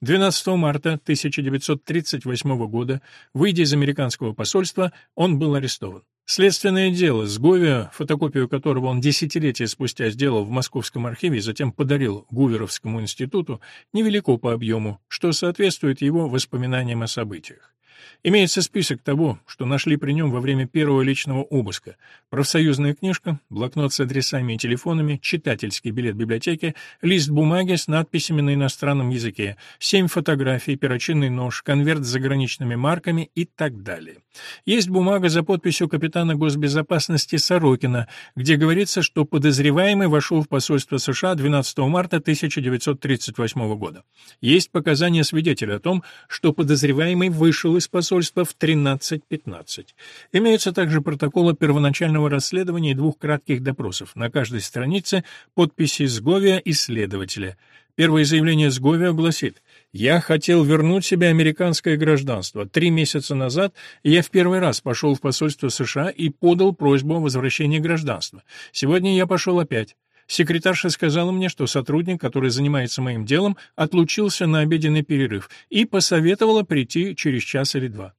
12 марта 1938 года, выйдя из американского посольства, он был арестован. Следственное дело с Говио, фотокопию которого он десятилетия спустя сделал в Московском архиве и затем подарил Гуверовскому институту, невелико по объему, что соответствует его воспоминаниям о событиях. Имеется список того, что нашли при нем во время первого личного обыска. Профсоюзная книжка, блокнот с адресами и телефонами, читательский билет библиотеки, лист бумаги с надписями на иностранном языке, семь фотографий, перочинный нож, конверт с заграничными марками и так далее. Есть бумага за подписью капитана госбезопасности Сорокина, где говорится, что подозреваемый вошел в посольство США 12 марта 1938 года. Есть показания свидетеля о том, что подозреваемый вышел из посольства в 13.15. Имеются также протоколы первоначального расследования и двух кратких допросов. На каждой странице подписи Сговия и следователя. Первое заявление Сговия гласит «Я хотел вернуть себе американское гражданство. Три месяца назад я в первый раз пошел в посольство США и подал просьбу о возвращении гражданства. Сегодня я пошел опять. Секретарша сказала мне, что сотрудник, который занимается моим делом, отлучился на обеденный перерыв и посоветовала прийти через час или два.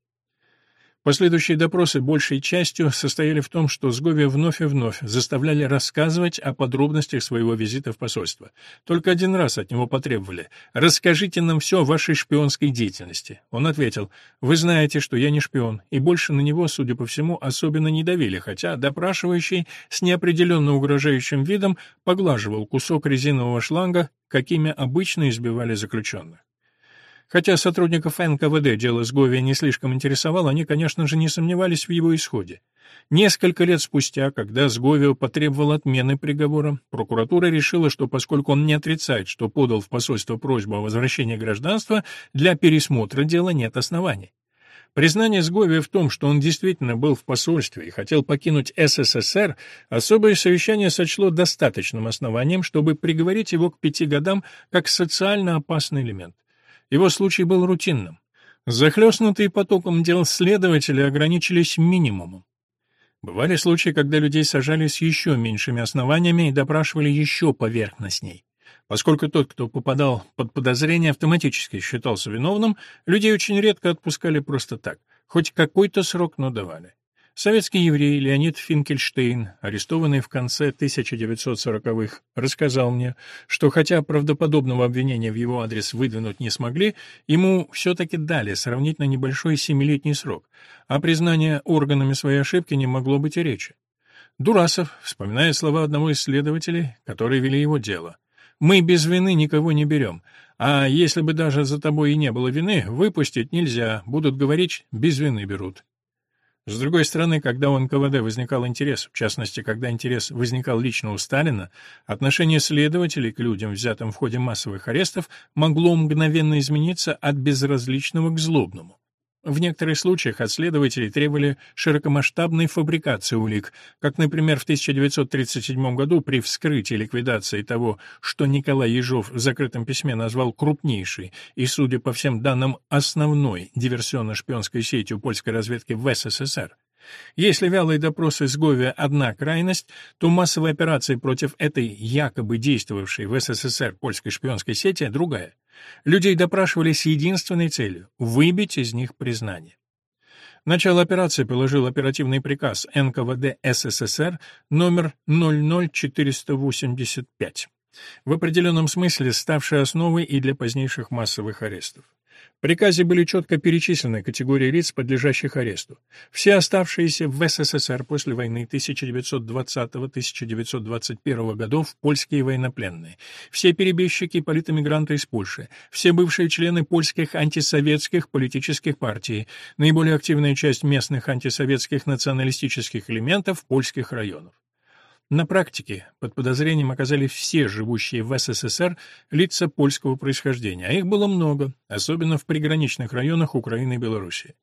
Последующие допросы большей частью состояли в том, что Сговия вновь и вновь заставляли рассказывать о подробностях своего визита в посольство. Только один раз от него потребовали «Расскажите нам все о вашей шпионской деятельности». Он ответил «Вы знаете, что я не шпион», и больше на него, судя по всему, особенно не давили, хотя допрашивающий с неопределенно угрожающим видом поглаживал кусок резинового шланга, какими обычно избивали заключенных. Хотя сотрудников НКВД дело Сговия не слишком интересовало, они, конечно же, не сомневались в его исходе. Несколько лет спустя, когда Сговио потребовал отмены приговора, прокуратура решила, что поскольку он не отрицает, что подал в посольство просьбу о возвращении гражданства, для пересмотра дела нет оснований. Признание Сговия в том, что он действительно был в посольстве и хотел покинуть СССР, особое совещание сочло достаточным основанием, чтобы приговорить его к пяти годам как социально опасный элемент. Его случай был рутинным. Захлестнутые потоком дел следователи ограничились минимумом. Бывали случаи, когда людей сажали с еще меньшими основаниями и допрашивали еще поверхностней. Поскольку тот, кто попадал под подозрение, автоматически считался виновным, людей очень редко отпускали просто так. Хоть какой-то срок, но давали. Советский еврей Леонид Финкельштейн, арестованный в конце 1940-х, рассказал мне, что хотя правдоподобного обвинения в его адрес выдвинуть не смогли, ему все-таки дали сравнительно небольшой семилетний срок, а признание органами своей ошибки не могло быть и речи. Дурасов, вспоминая слова одного из следователей, которые вели его дело, «Мы без вины никого не берем, а если бы даже за тобой и не было вины, выпустить нельзя, будут говорить, без вины берут». С другой стороны, когда у НКВД возникал интерес, в частности, когда интерес возникал лично у Сталина, отношение следователей к людям, взятым в ходе массовых арестов, могло мгновенно измениться от безразличного к злобному. В некоторых случаях от следователей требовали широкомасштабной фабрикации улик, как, например, в 1937 году при вскрытии ликвидации того, что Николай Ежов в закрытом письме назвал крупнейшей и, судя по всем данным, основной диверсионно-шпионской сетью польской разведки в СССР. Если вялые допросы с Говия одна крайность, то массовые операции против этой якобы действовавшей в СССР польской шпионской сети другая. Людей допрашивали с единственной целью — выбить из них признание. Начало операции положил оперативный приказ НКВД СССР номер 00485, в определенном смысле ставший основой и для позднейших массовых арестов. В приказе были четко перечислены категории лиц, подлежащих аресту. Все оставшиеся в СССР после войны 1920-1921 годов польские военнопленные, все перебежчики и политэмигранты из Польши, все бывшие члены польских антисоветских политических партий, наиболее активная часть местных антисоветских националистических элементов польских районов. На практике под подозрением оказались все живущие в СССР лица польского происхождения, а их было много, особенно в приграничных районах Украины и Белоруссии.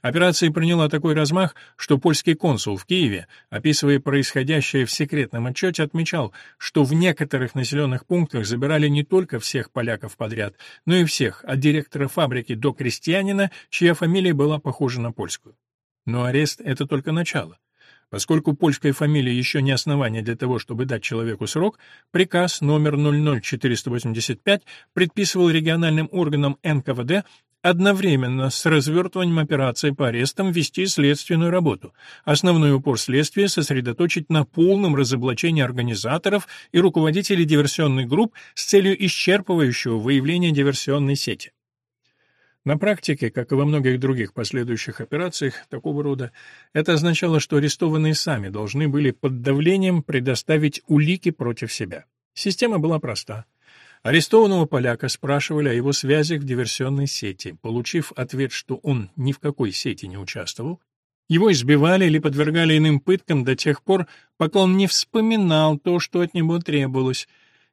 Операция приняла такой размах, что польский консул в Киеве, описывая происходящее в секретном отчете, отмечал, что в некоторых населенных пунктах забирали не только всех поляков подряд, но и всех, от директора фабрики до крестьянина, чья фамилия была похожа на польскую. Но арест — это только начало. Поскольку польская фамилия еще не основание для того, чтобы дать человеку срок, приказ номер 00485 предписывал региональным органам НКВД одновременно с развертыванием операции по арестам вести следственную работу, основной упор следствия сосредоточить на полном разоблачении организаторов и руководителей диверсионных групп с целью исчерпывающего выявления диверсионной сети. На практике, как и во многих других последующих операциях такого рода, это означало, что арестованные сами должны были под давлением предоставить улики против себя. Система была проста. Арестованного поляка спрашивали о его связях в диверсионной сети. Получив ответ, что он ни в какой сети не участвовал, его избивали или подвергали иным пыткам до тех пор, пока он не вспоминал то, что от него требовалось.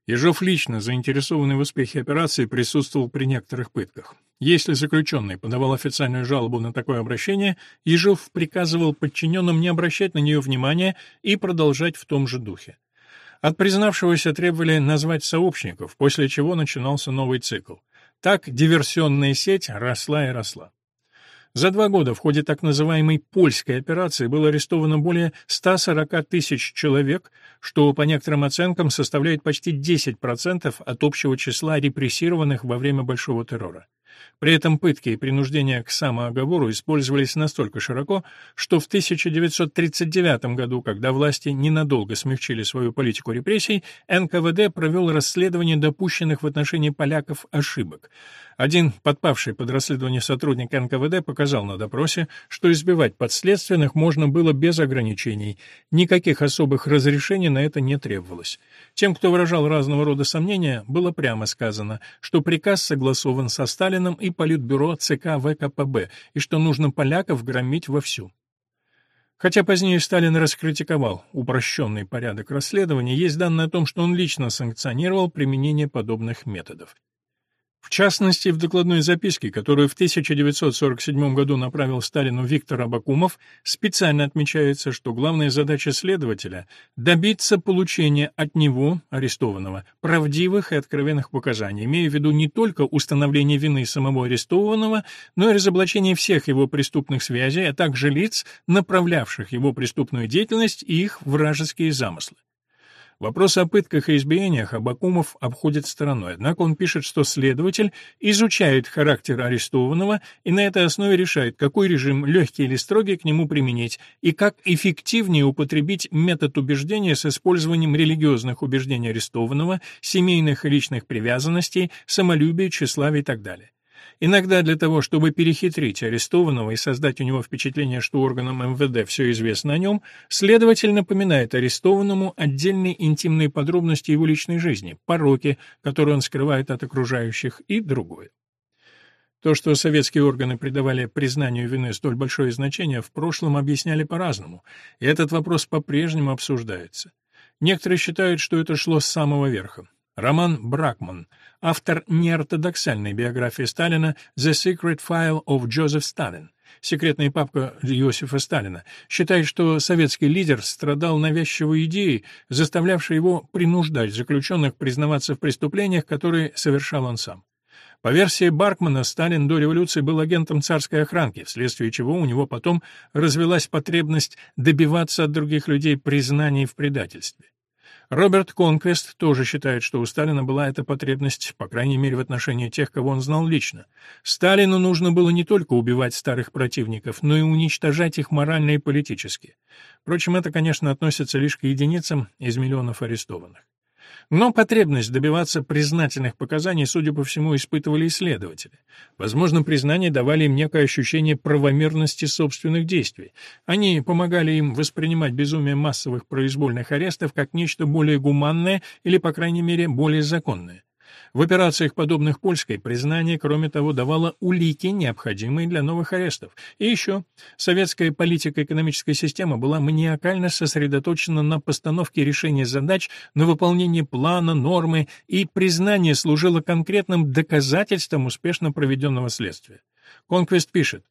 Ежов лично, заинтересованный в успехе операции, присутствовал при некоторых пытках. Если заключенный подавал официальную жалобу на такое обращение, Ежов приказывал подчиненным не обращать на нее внимания и продолжать в том же духе. От признавшегося требовали назвать сообщников, после чего начинался новый цикл. Так диверсионная сеть росла и росла. За два года в ходе так называемой «польской операции» было арестовано более 140 тысяч человек, что, по некоторым оценкам, составляет почти 10% от общего числа репрессированных во время Большого террора. При этом пытки и принуждения к самооговору использовались настолько широко, что в 1939 году, когда власти ненадолго смягчили свою политику репрессий, НКВД провел расследование допущенных в отношении поляков ошибок. Один подпавший под расследование сотрудник НКВД показал на допросе, что избивать подследственных можно было без ограничений. Никаких особых разрешений на это не требовалось. Тем, кто выражал разного рода сомнения, было прямо сказано, что приказ согласован со Сталином и Политбюро ЦК ВКПБ, и что нужно поляков громить вовсю. Хотя позднее Сталин раскритиковал упрощенный порядок расследования, есть данные о том, что он лично санкционировал применение подобных методов. В частности, в докладной записке, которую в 1947 году направил Сталину Виктор Абакумов, специально отмечается, что главная задача следователя – добиться получения от него, арестованного, правдивых и откровенных показаний, имея в виду не только установление вины самого арестованного, но и разоблачение всех его преступных связей, а также лиц, направлявших его преступную деятельность и их вражеские замыслы. Вопрос о пытках и избиениях Абакумов обходит стороной, однако он пишет, что следователь изучает характер арестованного и на этой основе решает, какой режим, легкий или строгий, к нему применить, и как эффективнее употребить метод убеждения с использованием религиозных убеждений арестованного, семейных и личных привязанностей, самолюбия, тщеславия и так далее. Иногда для того, чтобы перехитрить арестованного и создать у него впечатление, что органам МВД все известно о нем, следователь напоминает арестованному отдельные интимные подробности его личной жизни, пороки, которые он скрывает от окружающих, и другое. То, что советские органы придавали признанию вины столь большое значение, в прошлом объясняли по-разному, и этот вопрос по-прежнему обсуждается. Некоторые считают, что это шло с самого верха. Роман Бракман, автор неортодоксальной биографии Сталина «The Secret File of Joseph Stalin», секретная папка Иосифа Сталина, считает, что советский лидер страдал навязчивой идеей, заставлявшей его принуждать заключенных признаваться в преступлениях, которые совершал он сам. По версии Баркмана, Сталин до революции был агентом царской охранки, вследствие чего у него потом развелась потребность добиваться от других людей признаний в предательстве. Роберт Конквест тоже считает, что у Сталина была эта потребность, по крайней мере, в отношении тех, кого он знал лично. Сталину нужно было не только убивать старых противников, но и уничтожать их морально и политически. Впрочем, это, конечно, относится лишь к единицам из миллионов арестованных. Но потребность добиваться признательных показаний, судя по всему, испытывали исследователи. Возможно, признания давали им некое ощущение правомерности собственных действий. Они помогали им воспринимать безумие массовых произвольных арестов как нечто более гуманное или, по крайней мере, более законное. В операциях, подобных польской, признание, кроме того, давало улики, необходимые для новых арестов. И еще, советская политико-экономическая система была маниакально сосредоточена на постановке решения задач, на выполнении плана, нормы, и признание служило конкретным доказательством успешно проведенного следствия. Конквест пишет,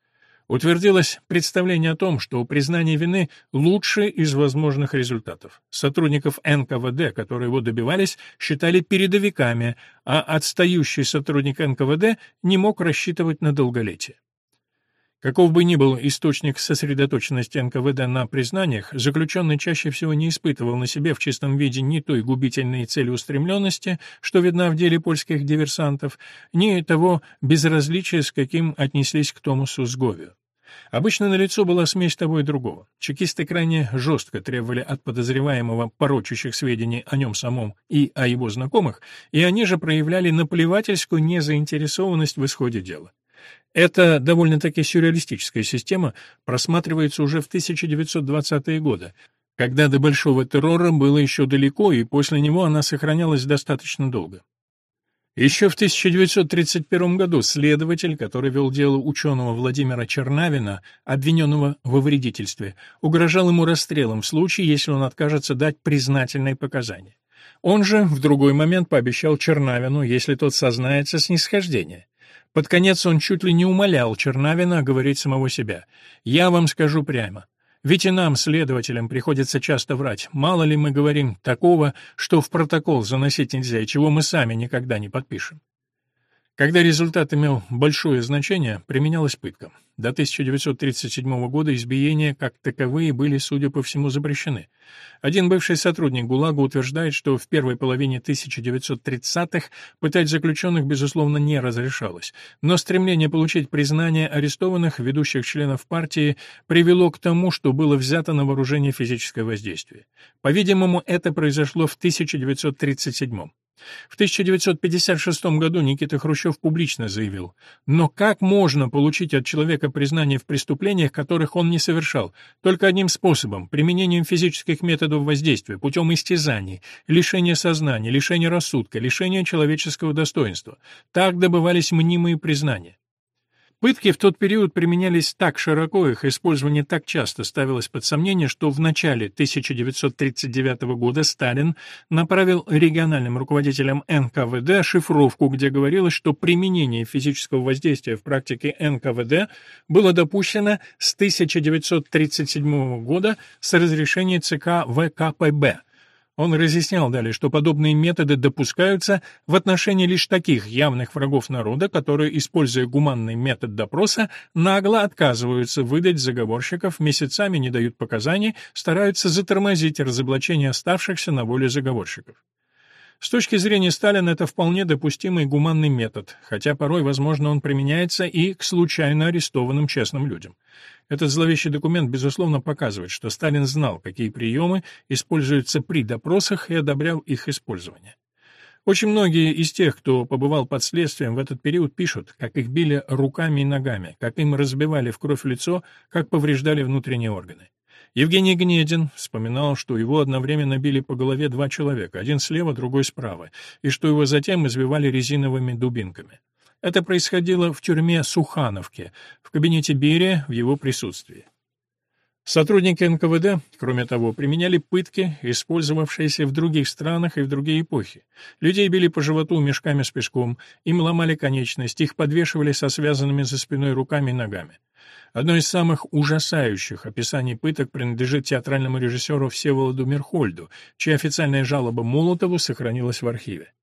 утвердилось представление о том, что признание вины – лучший из возможных результатов. Сотрудников НКВД, которые его добивались, считали передовиками, а отстающий сотрудник НКВД не мог рассчитывать на долголетие. Каков бы ни был источник сосредоточенности НКВД на признаниях, заключенный чаще всего не испытывал на себе в чистом виде ни той губительной целеустремленности, что видна в деле польских диверсантов, ни того безразличия, с каким отнеслись к Томасу Сговию. Обычно на лицо была смесь того и другого. Чекисты крайне жестко требовали от подозреваемого порочащих сведений о нем самом и о его знакомых, и они же проявляли наплевательскую незаинтересованность в исходе дела. Эта довольно-таки сюрреалистическая система просматривается уже в 1920-е годы, когда до большого террора было еще далеко, и после него она сохранялась достаточно долго. Еще в 1931 году следователь, который вел дело ученого Владимира Чернавина, обвиненного во вредительстве, угрожал ему расстрелом в случае, если он откажется дать признательные показания. Он же в другой момент пообещал Чернавину, если тот сознается, снисхождение. Под конец он чуть ли не умолял Чернавина говорить самого себя. «Я вам скажу прямо. Ведь и нам, следователям, приходится часто врать. Мало ли мы говорим такого, что в протокол заносить нельзя и чего мы сами никогда не подпишем. Когда результат имел большое значение, применялась пытка. До 1937 года избиения как таковые были, судя по всему, запрещены. Один бывший сотрудник ГУЛАГа утверждает, что в первой половине 1930-х пытать заключенных, безусловно, не разрешалось, но стремление получить признание арестованных, ведущих членов партии, привело к тому, что было взято на вооружение физическое воздействие. По-видимому, это произошло в 1937 в 1956 году Никита Хрущев публично заявил, «Но как можно получить от человека признание в преступлениях, которых он не совершал? Только одним способом – применением физических методов воздействия, путем истязаний, лишения сознания, лишения рассудка, лишения человеческого достоинства. Так добывались мнимые признания. Пытки в тот период применялись так широко, их использование так часто ставилось под сомнение, что в начале 1939 года Сталин направил региональным руководителям НКВД шифровку, где говорилось, что применение физического воздействия в практике НКВД было допущено с 1937 года с разрешения ЦК ВКПБ. Он разъяснял далее, что подобные методы допускаются в отношении лишь таких явных врагов народа, которые, используя гуманный метод допроса, нагло отказываются выдать заговорщиков, месяцами не дают показаний, стараются затормозить разоблачение оставшихся на воле заговорщиков. С точки зрения Сталина это вполне допустимый гуманный метод, хотя порой, возможно, он применяется и к случайно арестованным честным людям. Этот зловещий документ, безусловно, показывает, что Сталин знал, какие приемы используются при допросах и одобрял их использование. Очень многие из тех, кто побывал под следствием в этот период, пишут, как их били руками и ногами, как им разбивали в кровь лицо, как повреждали внутренние органы. Евгений Гнедин вспоминал, что его одновременно били по голове два человека, один слева, другой справа, и что его затем избивали резиновыми дубинками. Это происходило в тюрьме Сухановки, в кабинете Берия в его присутствии. Сотрудники НКВД, кроме того, применяли пытки, использовавшиеся в других странах и в другие эпохи. Людей били по животу мешками с песком, им ломали конечность, их подвешивали со связанными за спиной руками и ногами. Одно из самых ужасающих описаний пыток принадлежит театральному режиссеру Всеволоду Мерхольду, чья официальная жалоба Молотову сохранилась в архиве.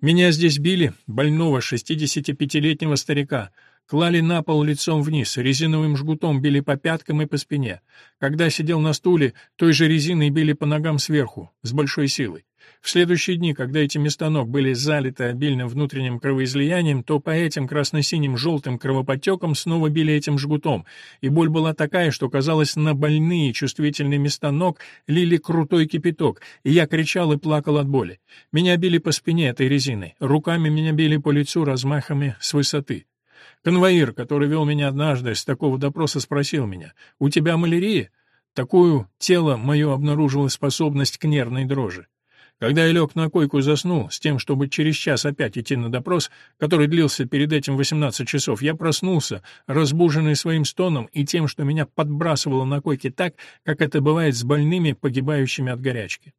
«Меня здесь били, больного 65-летнего старика, клали на пол лицом вниз, резиновым жгутом били по пяткам и по спине. Когда сидел на стуле, той же резиной били по ногам сверху, с большой силой. В следующие дни, когда эти места ног были залиты обильным внутренним кровоизлиянием, то по этим красно-синим желтым кровоподтекам снова били этим жгутом, и боль была такая, что, казалось, на больные чувствительные места ног лили крутой кипяток, и я кричал и плакал от боли. Меня били по спине этой резиной, руками меня били по лицу размахами с высоты. Конвоир, который вел меня однажды с такого допроса, спросил меня, «У тебя малярия?» Такую тело мое обнаружило способность к нервной дрожи. Когда я лег на койку и заснул, с тем, чтобы через час опять идти на допрос, который длился перед этим 18 часов, я проснулся, разбуженный своим стоном и тем, что меня подбрасывало на койке так, как это бывает с больными, погибающими от горячки.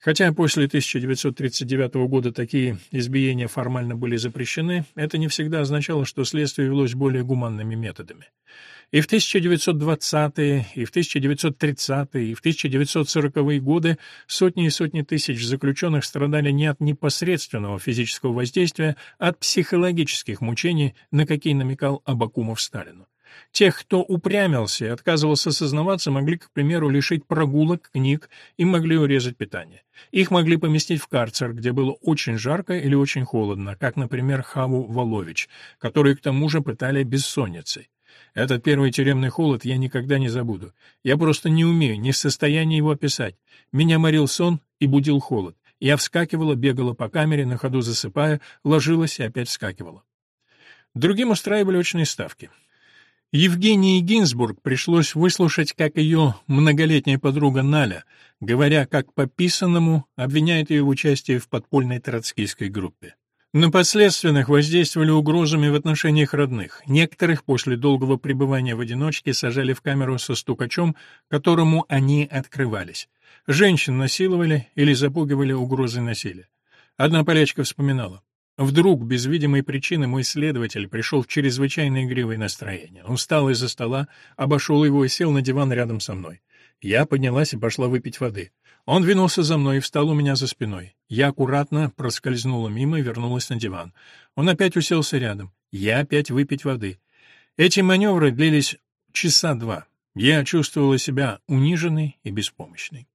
Хотя после 1939 года такие избиения формально были запрещены, это не всегда означало, что следствие велось более гуманными методами. И в 1920-е, и в 1930-е, и в 1940-е годы сотни и сотни тысяч заключенных страдали не от непосредственного физического воздействия, а от психологических мучений, на какие намекал Абакумов Сталину. Тех, кто упрямился и отказывался сознаваться, могли, к примеру, лишить прогулок, книг, им могли урезать питание. Их могли поместить в карцер, где было очень жарко или очень холодно, как, например, Хаву Волович, который к тому же пытали бессонницей. Этот первый тюремный холод я никогда не забуду. Я просто не умею, не в состоянии его описать. Меня морил сон и будил холод. Я вскакивала, бегала по камере, на ходу засыпая, ложилась и опять вскакивала. Другим устраивали очные ставки. Евгении Гинзбург пришлось выслушать, как ее многолетняя подруга Наля, говоря как по писанному, обвиняет ее в участии в подпольной троцкийской группе. На подследственных воздействовали угрозами в отношениях родных. Некоторых после долгого пребывания в одиночке сажали в камеру со стукачом, которому они открывались. Женщин насиловали или запугивали угрозой насилия. Одна полячка вспоминала. Вдруг, без видимой причины, мой следователь пришел в чрезвычайно игривое настроение. Он встал из-за стола, обошел его и сел на диван рядом со мной. Я поднялась и пошла выпить воды. Он двинулся за мной и встал у меня за спиной. Я аккуратно проскользнула мимо и вернулась на диван. Он опять уселся рядом. Я опять выпить воды. Эти маневры длились часа два. Я чувствовала себя униженной и беспомощной.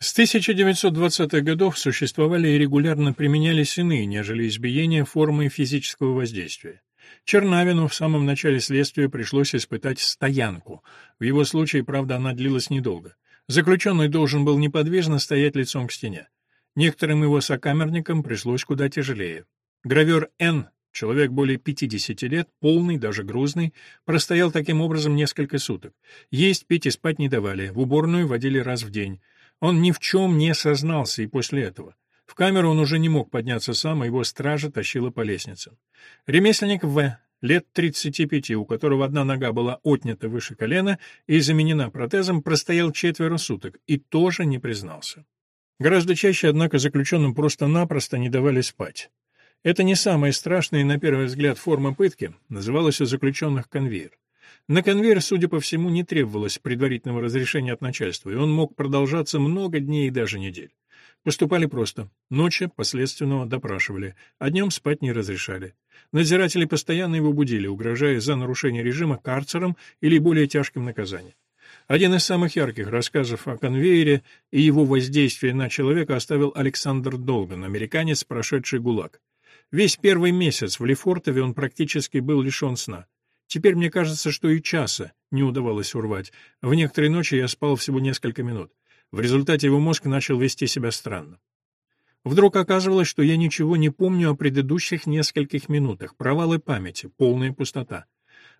С 1920-х годов существовали и регулярно применялись иные, нежели избиения, формы физического воздействия. Чернавину в самом начале следствия пришлось испытать стоянку. В его случае, правда, она длилась недолго. Заключенный должен был неподвижно стоять лицом к стене. Некоторым его сокамерникам пришлось куда тяжелее. Гравер Н, человек более 50 лет, полный, даже грузный, простоял таким образом несколько суток. Есть, пить и спать не давали, в уборную водили раз в день. Он ни в чем не сознался и после этого. В камеру он уже не мог подняться сам, а его стража тащила по лестнице. Ремесленник В., лет 35, у которого одна нога была отнята выше колена и заменена протезом, простоял четверо суток и тоже не признался. Гораздо чаще, однако, заключенным просто-напросто не давали спать. Это не самая страшная, на первый взгляд, форма пытки, называлась у заключенных конвейер. На конвейер, судя по всему, не требовалось предварительного разрешения от начальства, и он мог продолжаться много дней и даже недель. Поступали просто. Ночи последственного допрашивали, а днем спать не разрешали. Надзиратели постоянно его будили, угрожая за нарушение режима карцером или более тяжким наказанием. Один из самых ярких рассказов о конвейере и его воздействии на человека оставил Александр Долган, американец, прошедший ГУЛАГ. Весь первый месяц в Лефортове он практически был лишен сна. Теперь мне кажется, что и часа не удавалось урвать. В некоторые ночи я спал всего несколько минут. В результате его мозг начал вести себя странно. Вдруг оказывалось, что я ничего не помню о предыдущих нескольких минутах, провалы памяти, полная пустота.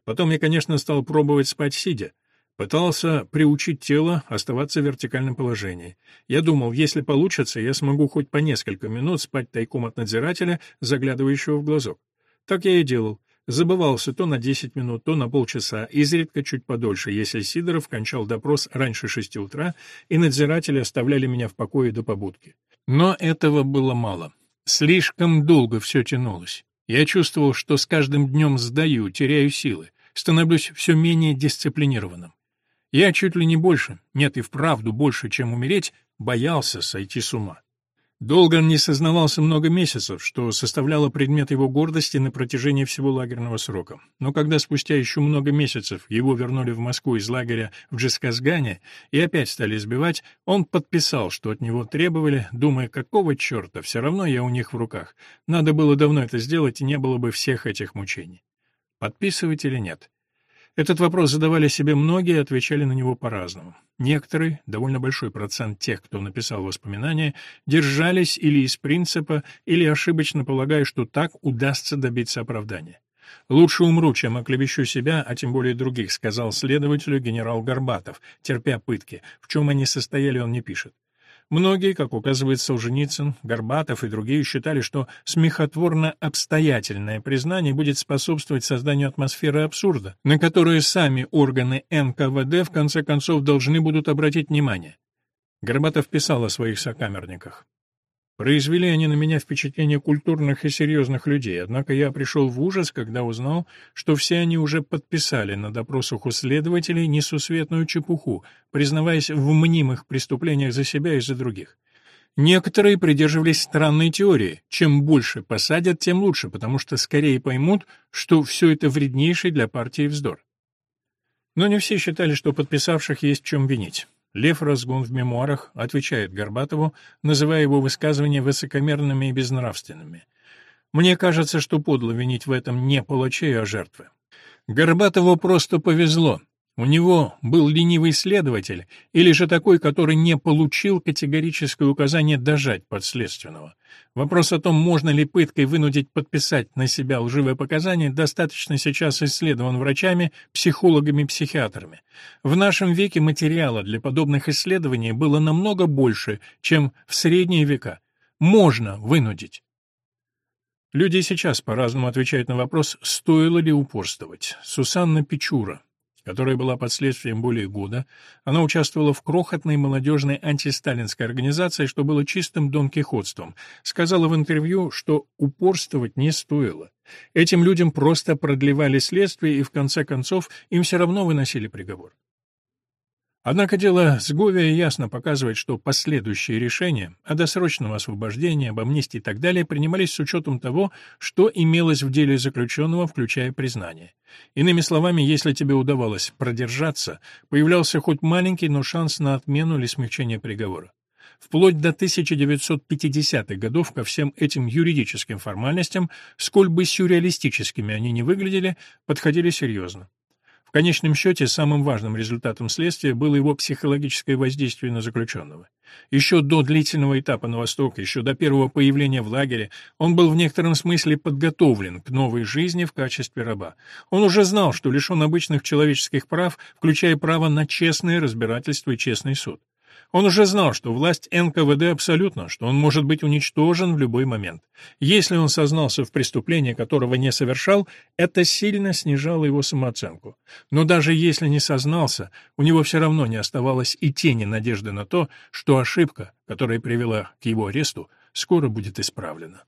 Потом я, конечно, стал пробовать спать сидя. Пытался приучить тело оставаться в вертикальном положении. Я думал, если получится, я смогу хоть по несколько минут спать тайком от надзирателя, заглядывающего в глазок. Так я и делал. Забывался то на 10 минут, то на полчаса, изредка чуть подольше, если Сидоров кончал допрос раньше шести утра, и надзиратели оставляли меня в покое до побудки. Но этого было мало. Слишком долго все тянулось. Я чувствовал, что с каждым днем сдаю, теряю силы, становлюсь все менее дисциплинированным. Я чуть ли не больше, нет и вправду больше, чем умереть, боялся сойти с ума. Долган не сознавался много месяцев, что составляло предмет его гордости на протяжении всего лагерного срока. Но когда спустя еще много месяцев его вернули в Москву из лагеря в Джесказгане и опять стали избивать, он подписал, что от него требовали, думая, какого черта, все равно я у них в руках. Надо было давно это сделать, и не было бы всех этих мучений. Подписывать или нет? Этот вопрос задавали себе многие и отвечали на него по-разному. Некоторые, довольно большой процент тех, кто написал воспоминания, держались или из принципа, или ошибочно полагая, что так удастся добиться оправдания. «Лучше умру, чем оклевещу себя, а тем более других», сказал следователю генерал Горбатов, терпя пытки. В чем они состояли, он не пишет. Многие, как указывает Солженицын, Горбатов и другие, считали, что смехотворно-обстоятельное признание будет способствовать созданию атмосферы абсурда, на которую сами органы НКВД в конце концов должны будут обратить внимание. Горбатов писал о своих сокамерниках. Произвели они на меня впечатление культурных и серьезных людей, однако я пришел в ужас, когда узнал, что все они уже подписали на допросах у следователей несусветную чепуху, признаваясь в мнимых преступлениях за себя и за других. Некоторые придерживались странной теории. Чем больше посадят, тем лучше, потому что скорее поймут, что все это вреднейший для партии вздор. Но не все считали, что подписавших есть чем винить. Лев Разгун в мемуарах отвечает Горбатову, называя его высказывания высокомерными и безнравственными. «Мне кажется, что подло винить в этом не палачей, а жертвы. Горбатову просто повезло. У него был ленивый следователь, или же такой, который не получил категорическое указание дожать подследственного. Вопрос о том, можно ли пыткой вынудить подписать на себя лживые показания, достаточно сейчас исследован врачами, психологами, психиатрами. В нашем веке материала для подобных исследований было намного больше, чем в средние века. Можно вынудить. Люди сейчас по-разному отвечают на вопрос, стоило ли упорствовать. Сусанна Печура, которая была под следствием более года, она участвовала в крохотной молодежной антисталинской организации, что было чистым донкихотством, сказала в интервью, что упорствовать не стоило. Этим людям просто продлевали следствие, и в конце концов им все равно выносили приговор. Однако дело с Говия ясно показывает, что последующие решения о досрочном освобождении, об амнистии и так далее принимались с учетом того, что имелось в деле заключенного, включая признание. Иными словами, если тебе удавалось продержаться, появлялся хоть маленький, но шанс на отмену или смягчение приговора. Вплоть до 1950-х годов ко всем этим юридическим формальностям, сколь бы сюрреалистическими они ни выглядели, подходили серьезно конечном счете, самым важным результатом следствия было его психологическое воздействие на заключенного. Еще до длительного этапа на Восток, еще до первого появления в лагере, он был в некотором смысле подготовлен к новой жизни в качестве раба. Он уже знал, что лишен обычных человеческих прав, включая право на честное разбирательство и честный суд. Он уже знал, что власть НКВД абсолютна, что он может быть уничтожен в любой момент. Если он сознался в преступлении, которого не совершал, это сильно снижало его самооценку. Но даже если не сознался, у него все равно не оставалось и тени надежды на то, что ошибка, которая привела к его аресту, скоро будет исправлена.